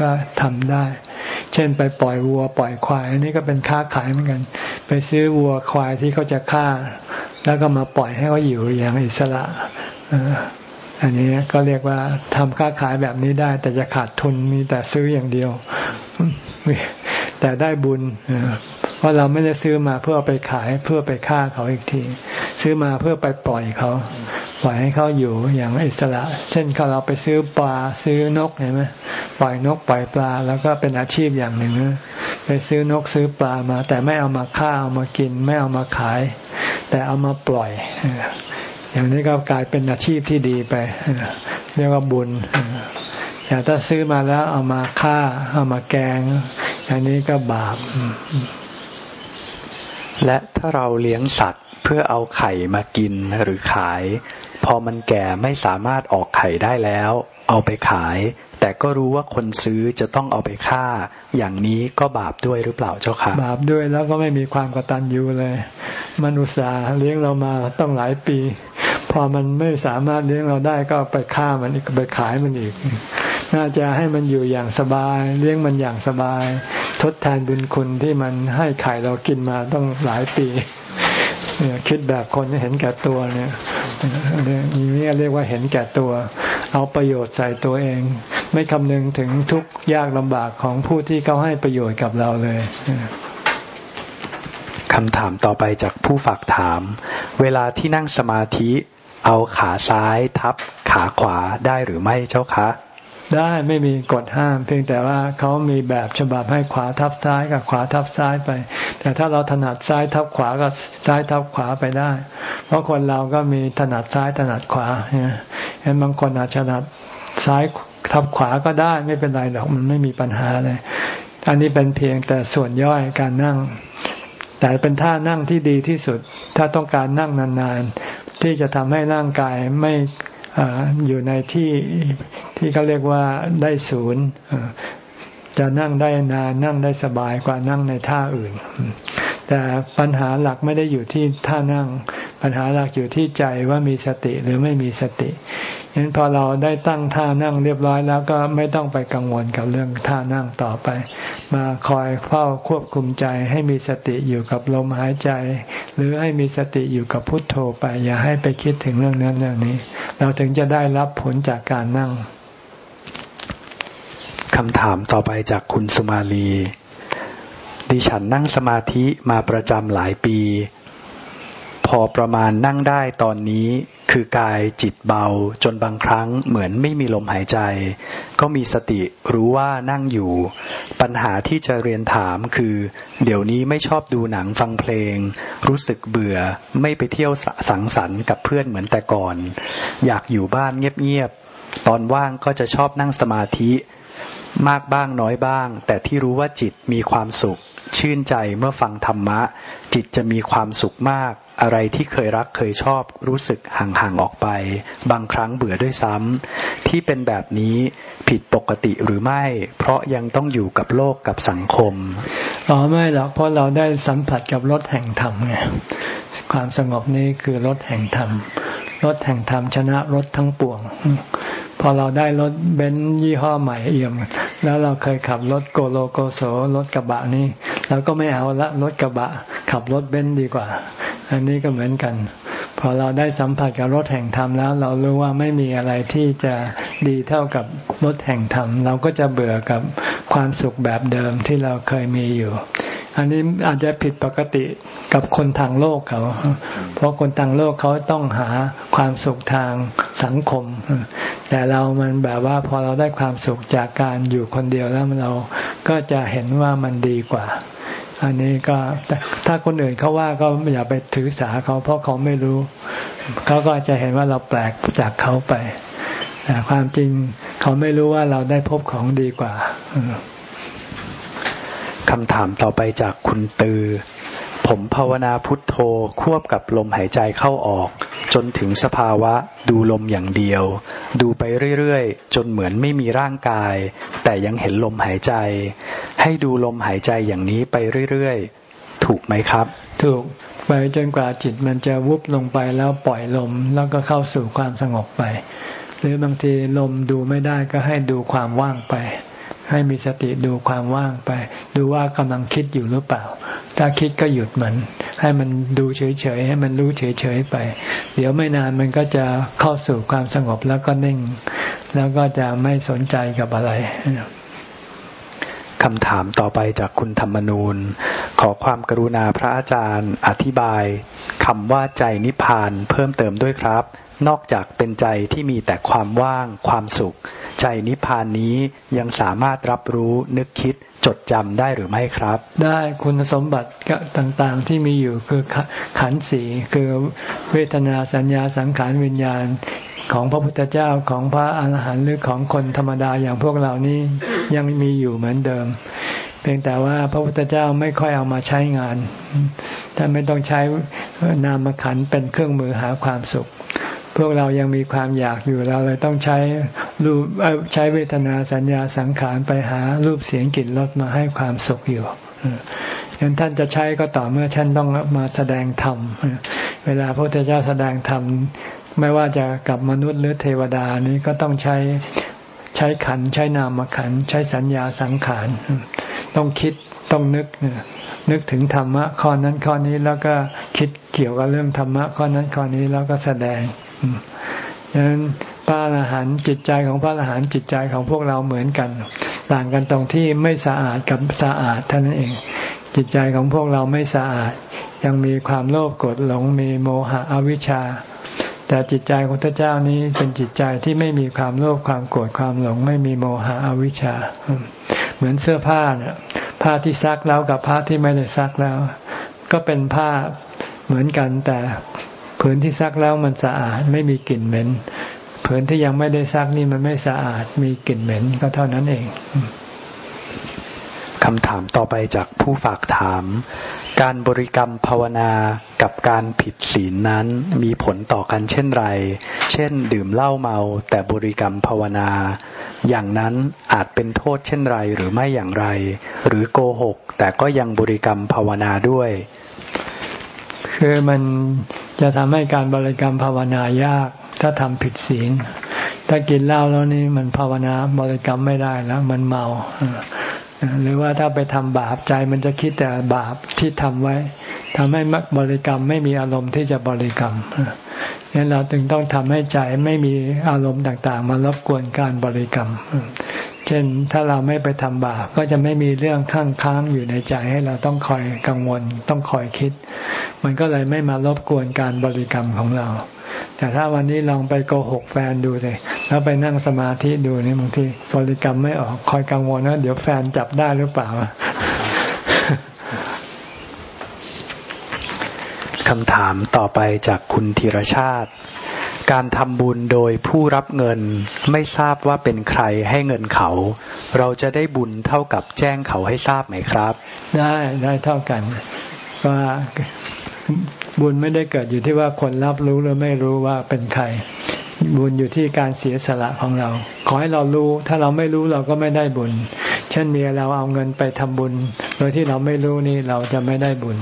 ก็ทำได้ เช่นไปปล่อยวัวปล่อยควาย อันนี้ก็เป็นค้าขายเหมือนกัน ไปซื้อวัวควายที่เขาจะฆ่า แล้วก็มาปล่อยให้เขาอยู่อย่างอิสระ อันนี้ก็เรียกว่าทำค้าขายแบบนี้ได้ แต่จะขาดทุนมีแต่ซื้ออย่างเดียว แต่ได้บุญเพราะเราไม่ได้ซื้อมาเพื่อไปขายเพื่อไปฆ่าเขาอีกที ซื้อมาเพื่อไปปล่อยเขา ปล่อยให้เขาอยู่อย่างอิสระ เช่นเขาเราไปซื้อปลาซื้อนกเห็นไหมปล่อยนกปล่อยปลาแล้วก็เป็นอาชีพอย่างหนึ่งไปซื้อนกซื้อปลามา แต่ไม่เอามาฆ่าเอามากิน ไม่เอามาขาย แต่เอามาปล่อย อย่างนี้ก็กลายเป็นอาชีพที่ดีไป เรียกว่าบุญอย่างถ้าซื้อมาแล้วเอามาฆ่า เอามาแกง อย่างนี้ก็บาป และถ้าเราเลี้ยงสัตว์เพื่อเอาไข่มากินหรือขาย พอมันแก่ไม่สามารถออกไข่ได้แล้ว เอาไปขาย แต่ก็รู้ว่าคนซื้อจะต้องเอาไปฆ่า อย่างนี้ก็บาปด้วยหรือเปล่าเจ้าค่ะ บาปด้วยแล้วก็ไม่มีความกตัญญูเลย มนุษย์เลี้ยงเรามาต้องหลายปี พอมันไม่สามารถเลี้ยงเราได้ก็ไปฆ่ามันอีกไปขายมันอีก น่าจะให้มันอยู่อย่างสบาย เลี้ยงมันอย่างสบาย ทดแทนบุญคุณที่มันให้ไข่เรากินมาต้องหลายปีเนี่ยคิดแบบคนเห็นแก่ตัวเนี่ยอย่างนี้เรียกว่าเห็นแก่ตัว เอาประโยชน์ใส่ตัวเอง ไม่คำนึงถึงทุกยากลำบากของผู้ที่เขาให้ประโยชน์กับเราเลยคำถามต่อไปจากผู้ฝากถาม เวลาที่นั่งสมาธิ เอาขาซ้ายทับขาขวาได้หรือไม่เจ้าคะได้ไม่มีกฎห้าม เพียงแต่ว่าเขามีแบบฉบับให้ขวาทับซ้ายกับขวาทับซ้ายไป แต่ถ้าเราถนัดซ้ายทับขวาก็ซ้ายทับขวาไปได้ เพราะคนเราก็มีถนัดซ้ายถนัดขวาเนี่ยเห็นบางคนอาจถนัดซ้ายทับขวาก็ได้ไม่เป็นไรหรอกมันไม่มีปัญหาเลยอันนี้เป็นเพียงแต่ส่วนย่อยการนั่ง แต่เป็นท่านั่งที่ดีที่สุด ถ้าต้องการนั่งนานๆ ที่จะทำให้ร่างกายไม่อยู่ในที่ที่เขาเรียกว่าได้ศูนย์จะนั่งได้นานนั่งได้สบายกว่านั่งในท่าอื่น แต่ปัญหาหลักไม่ได้อยู่ที่ท่านั่ง ปัญหาหลักอยู่ที่ใจว่ามีสติหรือไม่มีสติฉะนั้นพอเราได้ตั้งท่านั่งเรียบร้อยแล้วก็ไม่ต้องไปกังวลกับเรื่องท่านั่งต่อไป มาคอยเฝ้าควบคุมใจให้มีสติอยู่กับลมหายใจ หรือให้มีสติอยู่กับพุทโธไป อย่าให้ไปคิดถึงเรื่องนั้นเรื่องนี้ เราถึงจะได้รับผลจากการนั่งคำถามต่อไปจากคุณสุมาลี ดิฉันนั่งสมาธิมาประจำหลายปี พอประมาณนั่งได้ตอนนี้คือกายจิตเบา จนบางครั้งเหมือนไม่มีลมหายใจ ก็มีสติรู้ว่านั่งอยู่ ปัญหาที่จะเรียนถามคือ เดี๋ยวนี้ไม่ชอบดูหนังฟังเพลง รู้สึกเบื่อไม่ไปเที่ยวสังสรรค์กับเพื่อนเหมือนแต่ก่อน อยากอยู่บ้านเงียบๆตอนว่างก็จะชอบนั่งสมาธิมากบ้างน้อยบ้าง แต่ที่รู้ว่าจิตมีความสุข ชื่นใจเมื่อฟังธรรมะ จิตจะมีความสุขมาก อะไรที่เคยรักเคยชอบรู้สึกห่างๆออกไป บางครั้งเบื่อด้วยซ้ำที่เป็นแบบนี้ผิดปกติหรือไม่ เพราะยังต้องอยู่กับโลกกับสังคมอ๋อไม่หรอกเพราะเราได้สัมผัสกับรถแห่งธรรมไงความสงบนี้คือรถแห่งธรรมรถแห่งธรรมชนะรถทั้งปวง พอเราได้รถเบนซ์ยี่ห้อใหม่เอี่ยม แล้วเราเคยขับรถโกโลโกโซรถกระบะนี่เราก็ไม่เอาละรถกระบะ ขับรถเบนซ์ดีกว่า อันนี้ก็เหมือนกัน พอเราได้สัมผัสกับรถแห่งธรรมแล้ว เรารู้ว่าไม่มีอะไรที่จะดีเท่ากับรถแห่งธรรม เราก็จะเบื่อกับความสุขแบบเดิมที่เราเคยมีอยู่ อันนี้อาจจะผิดปกติกับคนทางโลกเขา เพราะคนทางโลกเขาต้องหาความสุขทางสังคม แต่เรามันแบบว่าพอเราได้ความสุขจากการอยู่คนเดียวแล้วเราก็จะเห็นว่ามันดีกว่า อันนี้ก็ถ้าคนอื่นเขาว่าก็อย่าไปถือสาเขาเพราะเขาไม่รู้ เขาก็จะเห็นว่าเราแปลกจากเขาไปแต่ความจริงเขาไม่รู้ว่าเราได้พบของดีกว่า คำถามต่อไปจากคุณตือ ผมภาวนาพุทโธควบกับลมหายใจเข้าออก จนถึงสภาวะดูลมอย่างเดียว ดูไปเรื่อยๆ จนเหมือนไม่มีร่างกาย แต่ยังเห็นลมหายใจ ให้ดูลมหายใจอย่างนี้ไปเรื่อยๆ ถูกไหมครับ ถูกไปจนกว่าจิตมันจะวุบลงไปแล้วปล่อยลมแล้วก็เข้าสู่ความสงบไป หรือบางทีลมดูไม่ได้ก็ให้ดูความว่างไป ให้มีสติดูความว่างไป ดูว่ากำลังคิดอยู่หรือเปล่า ถ้าคิดก็หยุดมัน ให้มันดูเฉยๆให้มันรู้เฉยๆไป เดี๋ยวไม่นานมันก็จะเข้าสู่ความสงบแล้วก็นิ่ง แล้วก็จะไม่สนใจกับอะไรคำถามต่อไปจากคุณธรรมนูญขอความกรุณาพระอาจารย์อธิบายคำว่าใจนิพพานเพิ่มเติมด้วยครับ นอกจากเป็นใจที่มีแต่ความว่าง ความสุข ใจนิพพานนี้ยังสามารถรับรู้นึกคิดจดจำได้หรือไม่ครับ ได้คุณสมบัติต่างๆที่มีอยู่คือขันสีคือเวทนาสัญญาสังขารวิญญาณของพระพุทธเจ้าของพระอาหารหันต์หรือของคนธรรมดาอย่างพวกเรานี้ยังมีอยู่เหมือนเดิม เพียงแต่ว่าพระพุทธเจ้าไม่ค่อยเอามาใช้งานท่านไม่ต้องใช้นามขันเป็นเครื่องมือหาความสุข พวกเรายังมีความอยากอยู่เราเลยต้องใช้รูปใช้เวทนาสัญญาสังขารไปหารูปเสียงกลิ่นรสมาให้ความสุขอยู่ยันท่านจะใช้ก็ต่อเมื่อท่านต้องมาแสดงธรรม เวลาพระพุทธเจ้าแสดงธรรม ไม่ว่าจะกับมนุษย์หรือเทวดานี้ก็ต้องใช้ใช้ขันใช้นามขันใช้สัญญาสังขาร ต้องคิดต้องนึกนึกถึงธรรมะข้อนั้นข้อนี้แล้วก็คิดเกี่ยวกับเรื่องธรรมะข้อนั้นข้อนี้แล้วก็แสดง ดังนั้นพระอรหันต์จิตใจของพระอรหันต์จิตใจของพวกเราเหมือนกัน ต่างกันตรงที่ไม่สะอาดกับสะอาดเท่านั้นเอง จิตใจของพวกเราไม่สะอาด ยังมีความโลภโกรธหลงมีโมหะอวิชชา แต่จิตใจของพระเจ้านี้เป็นจิตใจที่ไม่มีความโลภความโกรธความหลง ไม่มีโมหะอวิชชา เหมือนเสื้อผ้าเนี่ยผ้าที่ซักแล้วกับผ้าที่ไม่ได้ซักแล้ว ก็เป็นผ้าเหมือนกันแต่ ผืนที่ซักแล้วมันสะอาดไม่มีกลิ่นเหม็นผืนที่ยังไม่ได้ซักนี่มันไม่สะอาดมีกลิ่นเหม็นก็เท่านั้นเองคำถามต่อไปจากผู้ฝากถาม การบริกรรมภาวนากับการผิดศีลนั้นมีผลต่อกันเช่นไร เช่น ดื่มเหล้าเมา แต่บริกรรมภาวนา อย่างนั้นอาจเป็นโทษเช่นไรหรือไม่อย่างไร หรือโกหก แต่ก็ยังบริกรรมภาวนาด้วย คือมัน จะทำให้การบริกรรมภาวนายาก ถ้าทำผิดศีล ถ้ากินเหล้าแล้วนี่มันภาวนาบริกรรมไม่ได้แล้ว มันเมา หรือว่าถ้าไปทำบาปใจมันจะคิดแต่บาปที่ทำไว้ทำให้มักบริกรรมไม่มีอารมณ์ที่จะบริกรรมงั้นเราจึงต้องทำให้ใจไม่มีอารมณ์ต่างๆ มารบกวนการบริกรรม เช่นถ้าเราไม่ไปทำบาปก็จะไม่มีเรื่องข้างค้างอยู่ในใจให้เราต้องคอยกังวล ต้องคอยคิด มันก็เลยไม่มารบกวนการบริกรรมของเรา แต่ถ้าวันนี้ลองไปโกหกแฟนดูเลยแล้วไปนั่งสมาธิดูนี่บางทีบริกรรมไม่ออกคอยกังวลนะเดี๋ยวแฟนจับได้หรือเปล่าคำถามต่อไปจากคุณธีรชาติ การทำบุญโดยผู้รับเงินไม่ทราบว่าเป็นใครให้เงินเขา เราจะได้บุญเท่ากับแจ้งเขาให้ทราบไหมครับ ได้ได้เท่ากันว่า บุญไม่ได้เกิดอยู่ที่ว่าคนรับรู้หรือไม่รู้ว่าเป็นใคร บุญอยู่ที่การเสียสละของเรา ขอให้เรารู้ ถ้าเราไม่รู้เราก็ไม่ได้บุญ เช่นเมียเราเอาเงินไปทำบุญ โดยที่เราไม่รู้นี่เราจะไม่ได้บุญ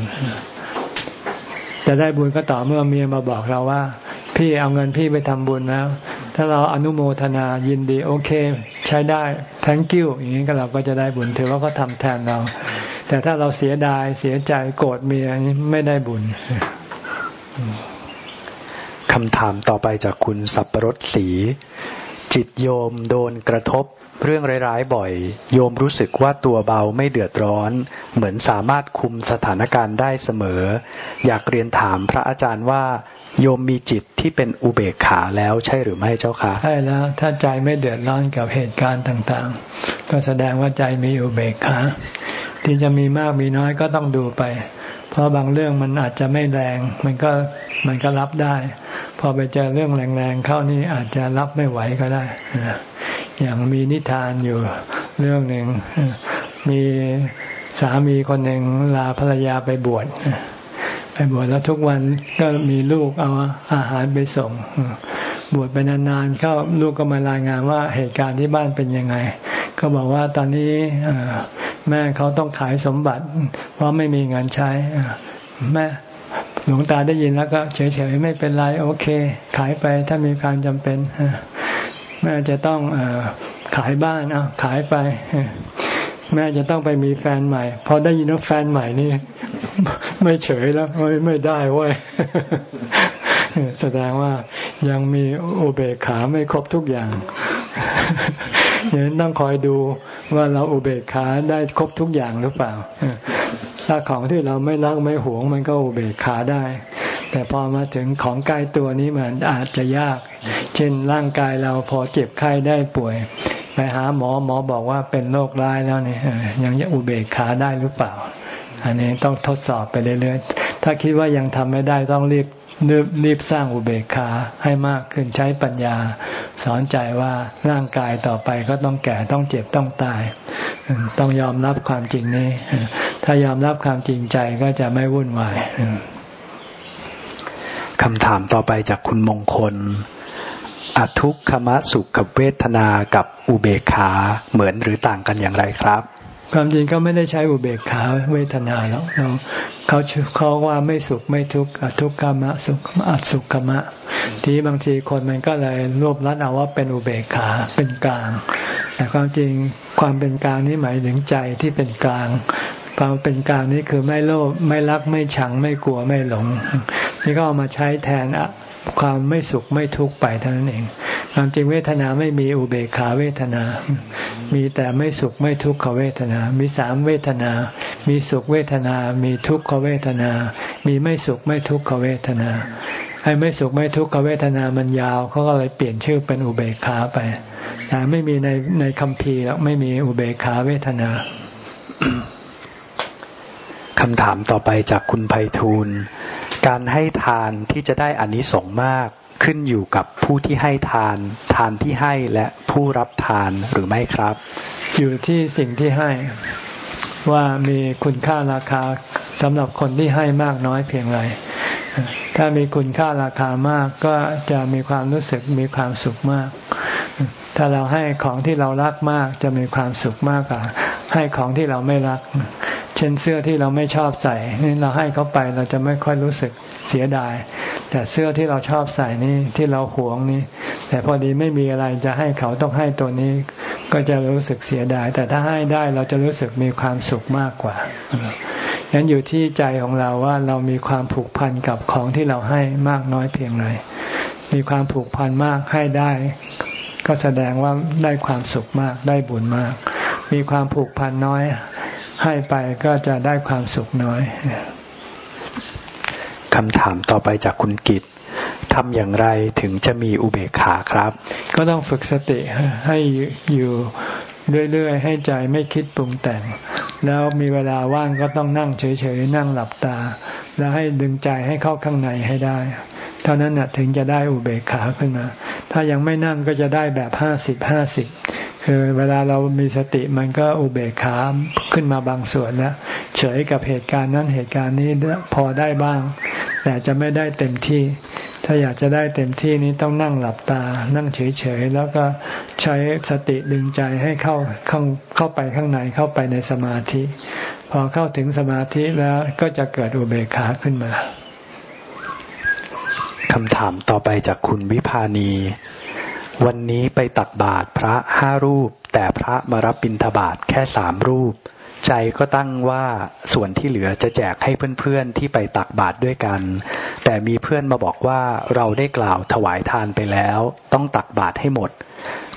จะได้บุญก็ต่อเมื่อเมียมาบอกเราว่า พี่เอาเงินพี่ไปทำบุญแล้วถ้าเราอนุโมทนายินดีโอเค ใช้ได้ thank you อย่างนี้ก็เราก็จะได้บุญถือว่าเขาทำแทนเรา แต่ถ้าเราเสียดายเสียใจโกรธเมียนี้ไม่ได้บุญ คำถามต่อไปจากคุณสับปรสสี จิตโยมโดนกระทบเรื่องร้ายๆบ่อย โยมรู้สึกว่าตัวเบาไม่เดือดร้อน เหมือนสามารถคุมสถานการณ์ได้เสมอ อยากเรียนถามพระอาจารย์ว่า โยมมีจิตที่เป็นอุเบกขาแล้วใช่หรือไม่เจ้าคะใช่แล้ว ถ้าใจไม่เดือดร้อนกับเหตุการณ์ต่างๆ ก็แสดงว่าใจมีอุเบกขาที่จะมีมากมีน้อยก็ต้องดูไป เพราะบางเรื่องมันอาจจะไม่แรง มันก็มันก็รับได้ พอไปเจอเรื่องแรงๆเข้านี่อาจจะรับไม่ไหวก็ได้อย่างมีนิทานอยู่เรื่องหนึ่งมีสามีคนหนึ่งลาภรรยาไปบวช ไปบวชแล้วทุกวันก็มีลูกเอาอาหารไปส่ง บวชไปนานๆเข้าลูกก็มารายงานว่าเหตุการณ์ที่บ้านเป็นยังไง ก็บอกว่าตอนนี้แม่เขาต้องขายสมบัติ เพราะไม่มีเงินใช้แม่หลวงตาได้ยินแล้วก็เฉยๆไม่เป็นไรโอเค ขายไปถ้ามีการจำเป็นแม่จะต้องขายบ้านเอาขายไป แม่จะต้องไปมีแฟนใหม่ พอได้ยินว่าแฟนใหม่นี่ ไม่เฉยแล้วไม่ไม่ได้เว้ยแสดงว่ายังมีโอเบกขาไม่ครบทุกอย่างยังต้องคอยดูว่าเราอุเบกขาได้ครบทุกอย่างหรือเปล่า ถ้าของที่เราไม่รักไม่หวง มันก็อุเบกขาได้ แต่พอมาถึงของใกล้ตัวนี้มันอาจจะยาก เช่นร่างกายเราพอเจ็บไข้ได้ป่วย ไปหาหมอหมอบอกว่าเป็นโรคร้ายแล้วเนี่ยยังจะอุเบกขาได้หรือเปล่า อันนี้ต้องทดสอบไปเรื่อยๆ ถ้าคิดว่ายังทำไม่ได้ต้องรีบรีบสร้างอุเบกขาให้มากขึ้นใช้ปัญญา สอนใจว่าร่างกายต่อไปก็ต้องแก่ต้องเจ็บต้องตาย ต้องยอมรับความจริงนี้ ถ้ายอมรับความจริงใจก็จะไม่วุ่นวายคำถามต่อไปจากคุณมงคล อทุกขมสุขกับเวทนากับอุเบกขาเหมือนหรือต่างกันอย่างไรครับ ความจริงเขาไม่ได้ใช้อุเบกขาเวทนาแล้วเขาเขาว่าไม่สุขไม่ทุกข์อทุกขมะสุขอัสุขมะ ทีบางทีคนมันก็เลยรวบรัดเอาว่าเป็นอุเบกขาเป็นกลาง แต่ความจริงความเป็นกลางนี่หมายถึงใจที่เป็นกลาง ความเป็นกลางนี่คือไม่โลภไม่รักไม่ชังไม่กลัวไม่หลง นี่ก็เอามาใช้แทนความไม่สุขไม่ทุกข์ไปเท่านั้นเองความจริงเวทนาไม่มีอุเบกขาเวทนา มีแต่ไม่สุขไม่ทุกขเวทนา มีสามเวทนา มีสุขเวทนา มีทุกขเวทนา มีไม่สุขไม่ทุกขเวทนาให้ไม่สุขไม่ทุกขเวทนามันยาวเขาก็เลยเปลี่ยนชื่อเป็นอุเบกขาไปแต่ไม่มีในในคำพีแล้วไม่มีอุเบกขาเวทนา คำถามต่อไปจากคุณไพฑูรย์การให้ทานที่จะได้อานิสงส์มากขึ้นอยู่กับผู้ที่ให้ทาน ทานที่ให้และผู้รับทานหรือไม่ครับ อยู่ที่สิ่งที่ให้ว่ามีคุณค่าราคาสำหรับคนที่ให้มากน้อยเพียงไร ถ้ามีคุณค่าราคามากก็จะมีความรู้สึกมีความสุขมาก ถ้าเราให้ของที่เรารักมากจะมีความสุขมากกว่าให้ของที่เราไม่รัก เช่นเสื้อที่เราไม่ชอบใส่นี่เราให้เขาไปเราจะไม่ค่อยรู้สึกเสียดาย แต่เสื้อที่เราชอบใส่นี่ที่เราหวงนี่ แต่พอดีไม่มีอะไรจะให้เขาต้องให้ตัวนี้ ก็จะรู้สึกเสียดาย แต่ถ้าให้ได้เราจะรู้สึกมีความสุขมากกว่าฉะนั้นอยู่ที่ใจของเราว่าเรามีความผูกพันกับของที่เราให้มากน้อยเพียงไรมีความผูกพันมากให้ได้ ก็แสดงว่าได้ความสุขมากได้บุญมาก มีความผูกพันน้อย ให้ไปก็จะได้ความสุขน้อยคำถามต่อไปจากคุณกิตทำอย่างไรถึงจะมีอุเบกขาครับ ก็ต้องฝึกสติให้อยู่เรื่อยๆ ให้ใจไม่คิดปรุงแต่ง แล้วมีเวลาว่างก็ต้องนั่งเฉยๆ นั่งหลับตา แล้วให้ดึงใจให้เข้าข้างในให้ได้ เท่านั้นนะถึงจะได้อุเบกขาขึ้นมา ถ้ายังไม่นั่งก็จะได้แบบห้าสิบห้าสิบคือเวลาเรามีสติมันก็อุเบกขาขึ้นมาบางส่วนแล้วเฉยกับเหตุการณ์นั้นเหตุการณ์นี้พอได้บ้าง แต่จะไม่ได้เต็มที่ ถ้าอยากจะได้เต็มที่นี้ต้องนั่งหลับตา นั่งเฉยๆแล้วก็ใช้สติดึงใจให้เข้าเข้าเข้าไปข้างในเข้าไปในสมาธิ พอเข้าถึงสมาธิแล้วก็จะเกิดอุเบกขาขึ้นมา คำถามต่อไปจากคุณวิพานี วันนี้ไปตักบาตรพระห้ารูป แต่พระมารับบิณฑบาตแค่สามรูป ใจก็ตั้งว่าส่วนที่เหลือจะแจกให้เพื่อนๆที่ไปตักบาตรด้วยกัน แต่มีเพื่อนมาบอกว่าเราได้กล่าวถวายทานไปแล้ว ต้องตักบาตรให้หมด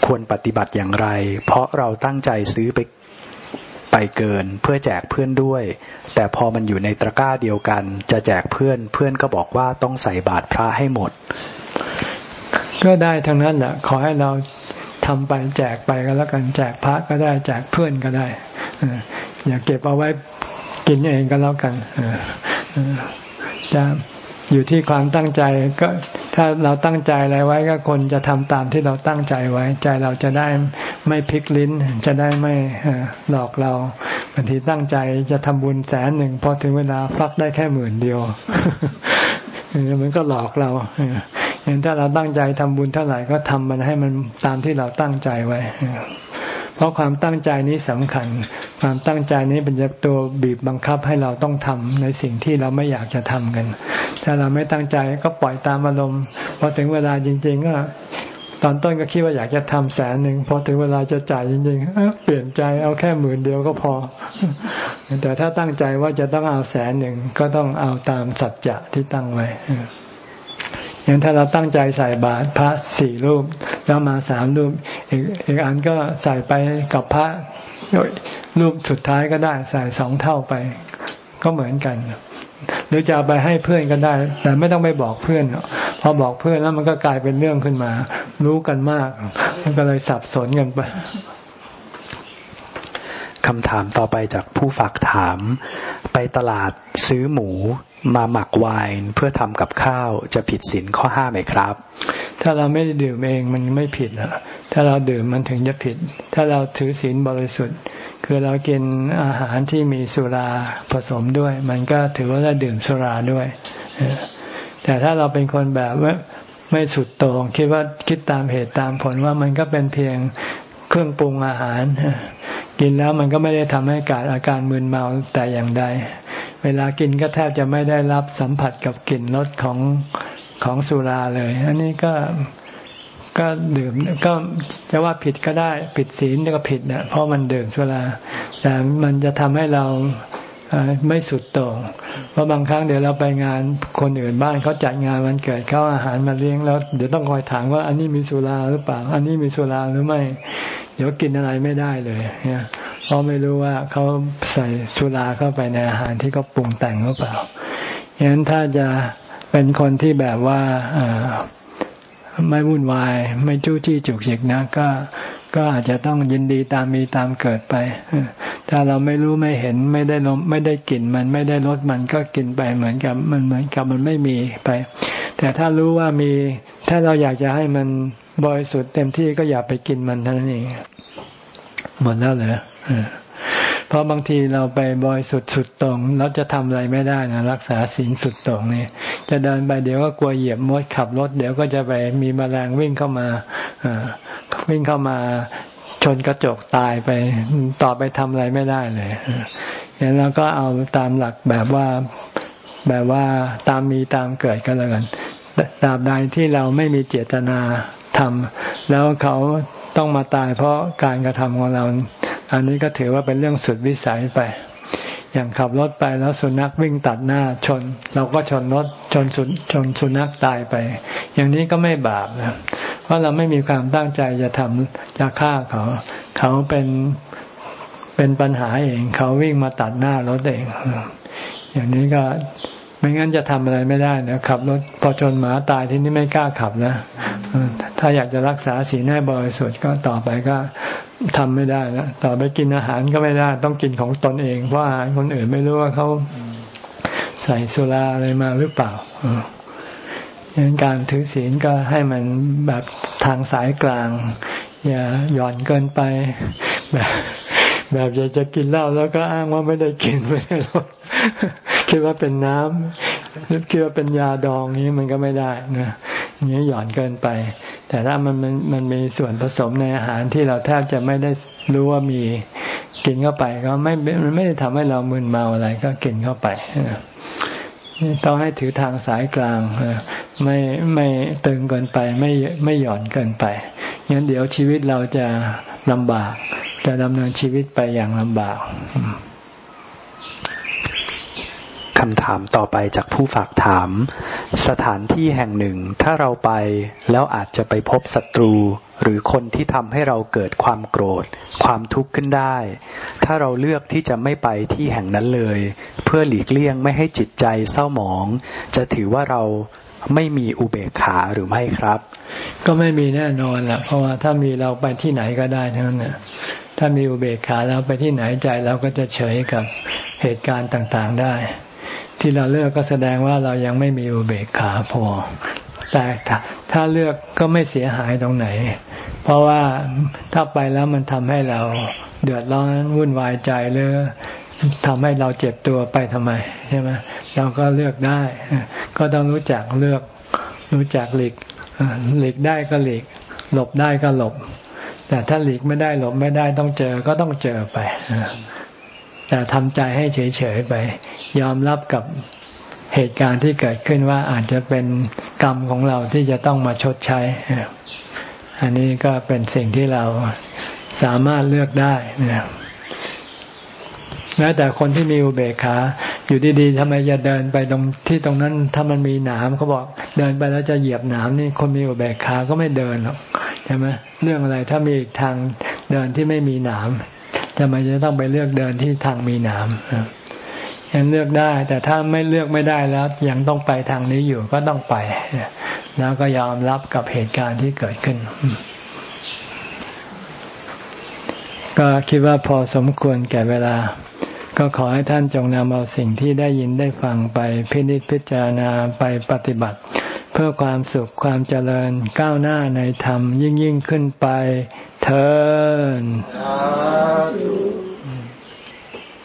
ควรปฏิบัติอย่างไร เพราะเราตั้งใจซื้อไป ไปเกินเพื่อแจกเพื่อนด้วย แต่พอมันอยู่ในตะกร้าเดียวกัน จะแจกเพื่อนเพื่อนก็บอกว่าต้องใส่บาตรพระให้หมด ก็ได้ทั้งนั้นแหละขอให้เราทำไปแจกไปก็แล้วกันแจกพระก็ได้แจกเพื่อนก็ได้อย่าเก็บเอาไว้กินเองก็แล้วกันจะ อยู่ที่ความตั้งใจก็ถ้าเราตั้งใจอะไรไว้ก็คนจะทำตามที่เราตั้งใจไว้ ใจเราจะได้ไม่พลิกลิ้น จะได้ไม่หลอกเราบางทีตั้งใจจะทำบุญแสนหนึ่งพอถึงเวลาฟักได้แค่หมื่นเดียวมันก็หลอกเราอย่างถ้าเราตั้งใจทำบุญเท่าไหร่ก็ทำมันให้มันตามที่เราตั้งใจไว้ เพราะความตั้งใจนี้สำคัญ ความตั้งใจนี้เป็นตัวบีบบังคับให้เราต้องทำในสิ่งที่เราไม่อยากจะทำกัน ถ้าเราไม่ตั้งใจก็ปล่อยตามอารมณ์พอถึงเวลาจริง ๆ ก็ตอนต้นก็คิดว่าอยากจะทำแสนหนึ่งพอถึงเวลาจะจ่ายจริงๆเปลี่ยนใจเอาแค่หมื่นเดียวก็พอ แต่ถ้าตั้งใจว่าจะต้องเอาแสนหนึ่งก็ต้องเอาตามสัจจะที่ตั้งไว้ อย่างถ้าเราตั้งใจใส่บาตรพระสี่รูป แล้วมาสามรูป อีกอีกอันก็ใส่ไปกับพระรูปสุดท้ายก็ได้ใส่สองเท่าไป ก็เหมือนกันหรือจะไปให้เพื่อนก็ได้ แต่ไม่ต้องไปบอกเพื่อนพอบอกเพื่อนแล้วมันก็กลายเป็นเรื่องขึ้นมา รู้กันมาก มันก็เลยสับสนกันไป คำถามต่อไปจากผู้ฝากถาม ไปตลาดซื้อหมูมาหมักไวน์เพื่อทำกับข้าวจะผิดศีลข้อห้าไหมครับ ถ้าเราไม่ได้ดื่มเองมันไม่ผิดอะถ้าเราดื่มมันถึงจะผิด ถ้าเราถือศีลบริสุทธิ์ คือเรากินอาหารที่มีสุราผสมด้วย มันก็ถือว่าได้ดื่มสุราด้วย แต่ถ้าเราเป็นคนแบบว่าไม่สุดโต่งคิดว่าคิดตามเหตุตามผลว่ามันก็เป็นเพียงเครื่องปรุงอาหาร กินแล้วมันก็ไม่ได้ทำให้กาดอาการมึนเมาแต่อย่างใด เวลากินก็แทบจะไม่ได้รับสัมผัสกับกลิ่นรสของของสุราเลย อันนี้ก็ก็ดื่มก็จะว่าผิดก็ได้ผิดศีลก็ผิดเนะเพราะมันดื่มสุรา แต่มันจะทำให้เราไม่สุดโต่งเพราะบางครั้งเดี๋ยวเราไปงานคนอื่นบ้านเขาจัดงานวันเกิดเขาอาหารมาเลี้ยงแล้ว เดี๋ยวต้องคอยถามว่าอันนี้มีสุราหรือเปล่า อันนี้มีสุราหรือไม่ เดี๋ยวกินอะไรไม่ได้เลยเนี่ยเพราะไม่รู้ว่าเขาใส่สุราเข้าไปในอาหารที่เขาปรุงแต่งหรือเปล่าฉะนั้นถ้าจะเป็นคนที่แบบว่าไม่วุ่นวาย ไม่จู้จี้จุกจิกนะ ก็ก็อาจจะต้องยินดีตามมีตามเกิดไป ถ้าเราไม่รู้ไม่เห็นไม่ได้ลมไม่ได้กลิ่นมันไม่ได้รสมันก็กินไปเหมือนกับมันเหมือนกับมันไม่มีไป แต่ถ้ารู้ว่ามี ถ้าเราอยากจะให้มันบริสุทธิ์เต็มที่ก็อย่าไปกินมันเท่านั้นเองหมดแล้วเหรอเพราะบางทีเราไปบอยสุดสุดตรงเราจะทำอะไรไม่ได้นะรักษาศีลสุดตรงนี่จะเดินไปเดี๋ยวก็กลัวเหยียบมดขับรถเดี๋ยวก็จะไปมีแมลงวิ่งเข้ามาวิ่งเข้ามาชนกระจกตายไปต่อไปทำอะไรไม่ได้เลยอย่างนั้นเราก็เอาตามหลักแบบว่าแบบว่าตามมีตามเกิดก็แล้วกัน ตราบใดที่เราไม่มีเจตนาทำแล้วเขาต้องมาตายเพราะการกระทำของเรา อันนี้ก็ถือว่าเป็นเรื่องสุดวิสัยไปอย่างขับรถไปแล้วสุนัขวิ่งตัดหน้าชน เราก็ชนรถชนสุชนสุนัขตายไป อย่างนี้ก็ไม่บาปนะเพราะเราไม่มีความตั้งใจจะทำจะฆ่าเขา เขาเป็นเป็นปัญหาเอง เขาวิ่งมาตัดหน้ารถเอง อย่างนี้ก็ ไม่งั้นจะทำอะไรไม่ได้นะขับรถพอชนหมาตายที่นี่ไม่กล้าขับนะถ้าอยากจะรักษาสีให้บริสุทธิ์ก็ต่อไปก็ทำไม่ได้นะต่อไปกินอาหารก็ไม่ได้ ต้องกินของตนเองเพราะอาหารคนอื่นไม่รู้ว่าเขาใส่สุราอะไรมาหรือเปล่าดังนั้นการถือศีลก็ให้มันแบบทางสายกลาง อย่าหย่อนเกินไป แบบแบบอยากจะกินเหล้าแล้วก็อ้างว่าไม่ได้กินไม่ได้ลด คิดว่าเป็นน้ำคิดว่าเป็นยาดองนี้มันก็ไม่ได้นะนี้หย่อนเกินไป แต่ถ้ามันมันมันมีส่วนผสมในอาหารที่เราแทบจะไม่ได้รู้ว่ามีกินเข้าไปก็ไม่มันไม่ได้ทำให้เรามึนเมาอะไรก็กินเข้าไปต้องให้ถือทางสายกลางไม่ไม่ตึงเกินไป ไม่ไม่หย่อนเกินไปงั้นเดี๋ยวชีวิตเราจะลำบาก จะดำเนินชีวิตไปอย่างลำบาก คำถามต่อไปจากผู้ฝากถาม สถานที่แห่งหนึ่ง ถ้าเราไปแล้วอาจจะไปพบศัตรู หรือคนที่ทำให้เราเกิดความโกรธ ความทุกข์ขึ้นได้ ถ้าเราเลือกที่จะไม่ไปที่แห่งนั้นเลย เพื่อหลีกเลี่ยงไม่ให้จิตใจเศร้าหมอง จะถือว่าเราไม่มีอุเบกขาหรือไม่ครับ ก็ไม่มีแน่นอนแหละเพราะว่าถ้ามีเราไปที่ไหนก็ได้ทั้งนั้นถ้ามีอุเบกขาแล้วไปที่ไหนใจเราก็จะเฉยกับเหตุการณ์ต่างๆได้ ที่เราเลือกก็แสดงว่าเรายังไม่มีอุเบกขาพอ แต่ถ้าเลือกก็ไม่เสียหายตรงไหน เพราะว่าถ้าไปแล้วมันทำให้เราเดือดร้อนวุ่นวายใจหรือทำให้เราเจ็บตัวไปทำไมใช่ไหมเราก็เลือกได้ ก็ต้องรู้จักเลือกรู้จักหลีกหลีกได้ก็หลีก หลบได้ก็หลบ แต่ถ้าหลีกไม่ได้หลบไม่ได้ต้องเจอก็ต้องเจอไปแต่ทำใจให้เฉยๆไป ยอมรับกับเหตุการณ์ที่เกิดขึ้นว่าอาจจะเป็นกรรมของเราที่จะต้องมาชดใช้ อันนี้ก็เป็นสิ่งที่เราสามารถเลือกได้นะแม้แต่คนที่มีอุเบกขา อยู่ดีๆทำไมจะเดินไปตรงที่ตรงนั้นถ้ามันมีหนามเขาบอกเดินไปแล้วจะเหยียบหนามนี่คนมีอุเบกขาก็ไม่เดินหรอกใช่ไหมเรื่องอะไรถ้ามีทางเดินที่ไม่มีหนามทำไมจะต้องไปเลือกเดินที่ทางมีหนาม ยังเลือกได้ แต่ถ้าไม่เลือกไม่ได้แล้ว ยังต้องไปทางนี้อยู่ก็ต้องไปแล้วก็ยอมรับกับเหตุการณ์ที่เกิดขึ้น ก็คิดว่าพอสมควรแก่เวลา ก็ขอให้ท่านจงนำเอาสิ่งที่ได้ยินได้ฟังไปพินิจพิจารณาไปปฏิบัติ เพื่อความสุขความเจริญก้าวหน้าในธรรมยิ่งยิ่งขึ้นไปเถิด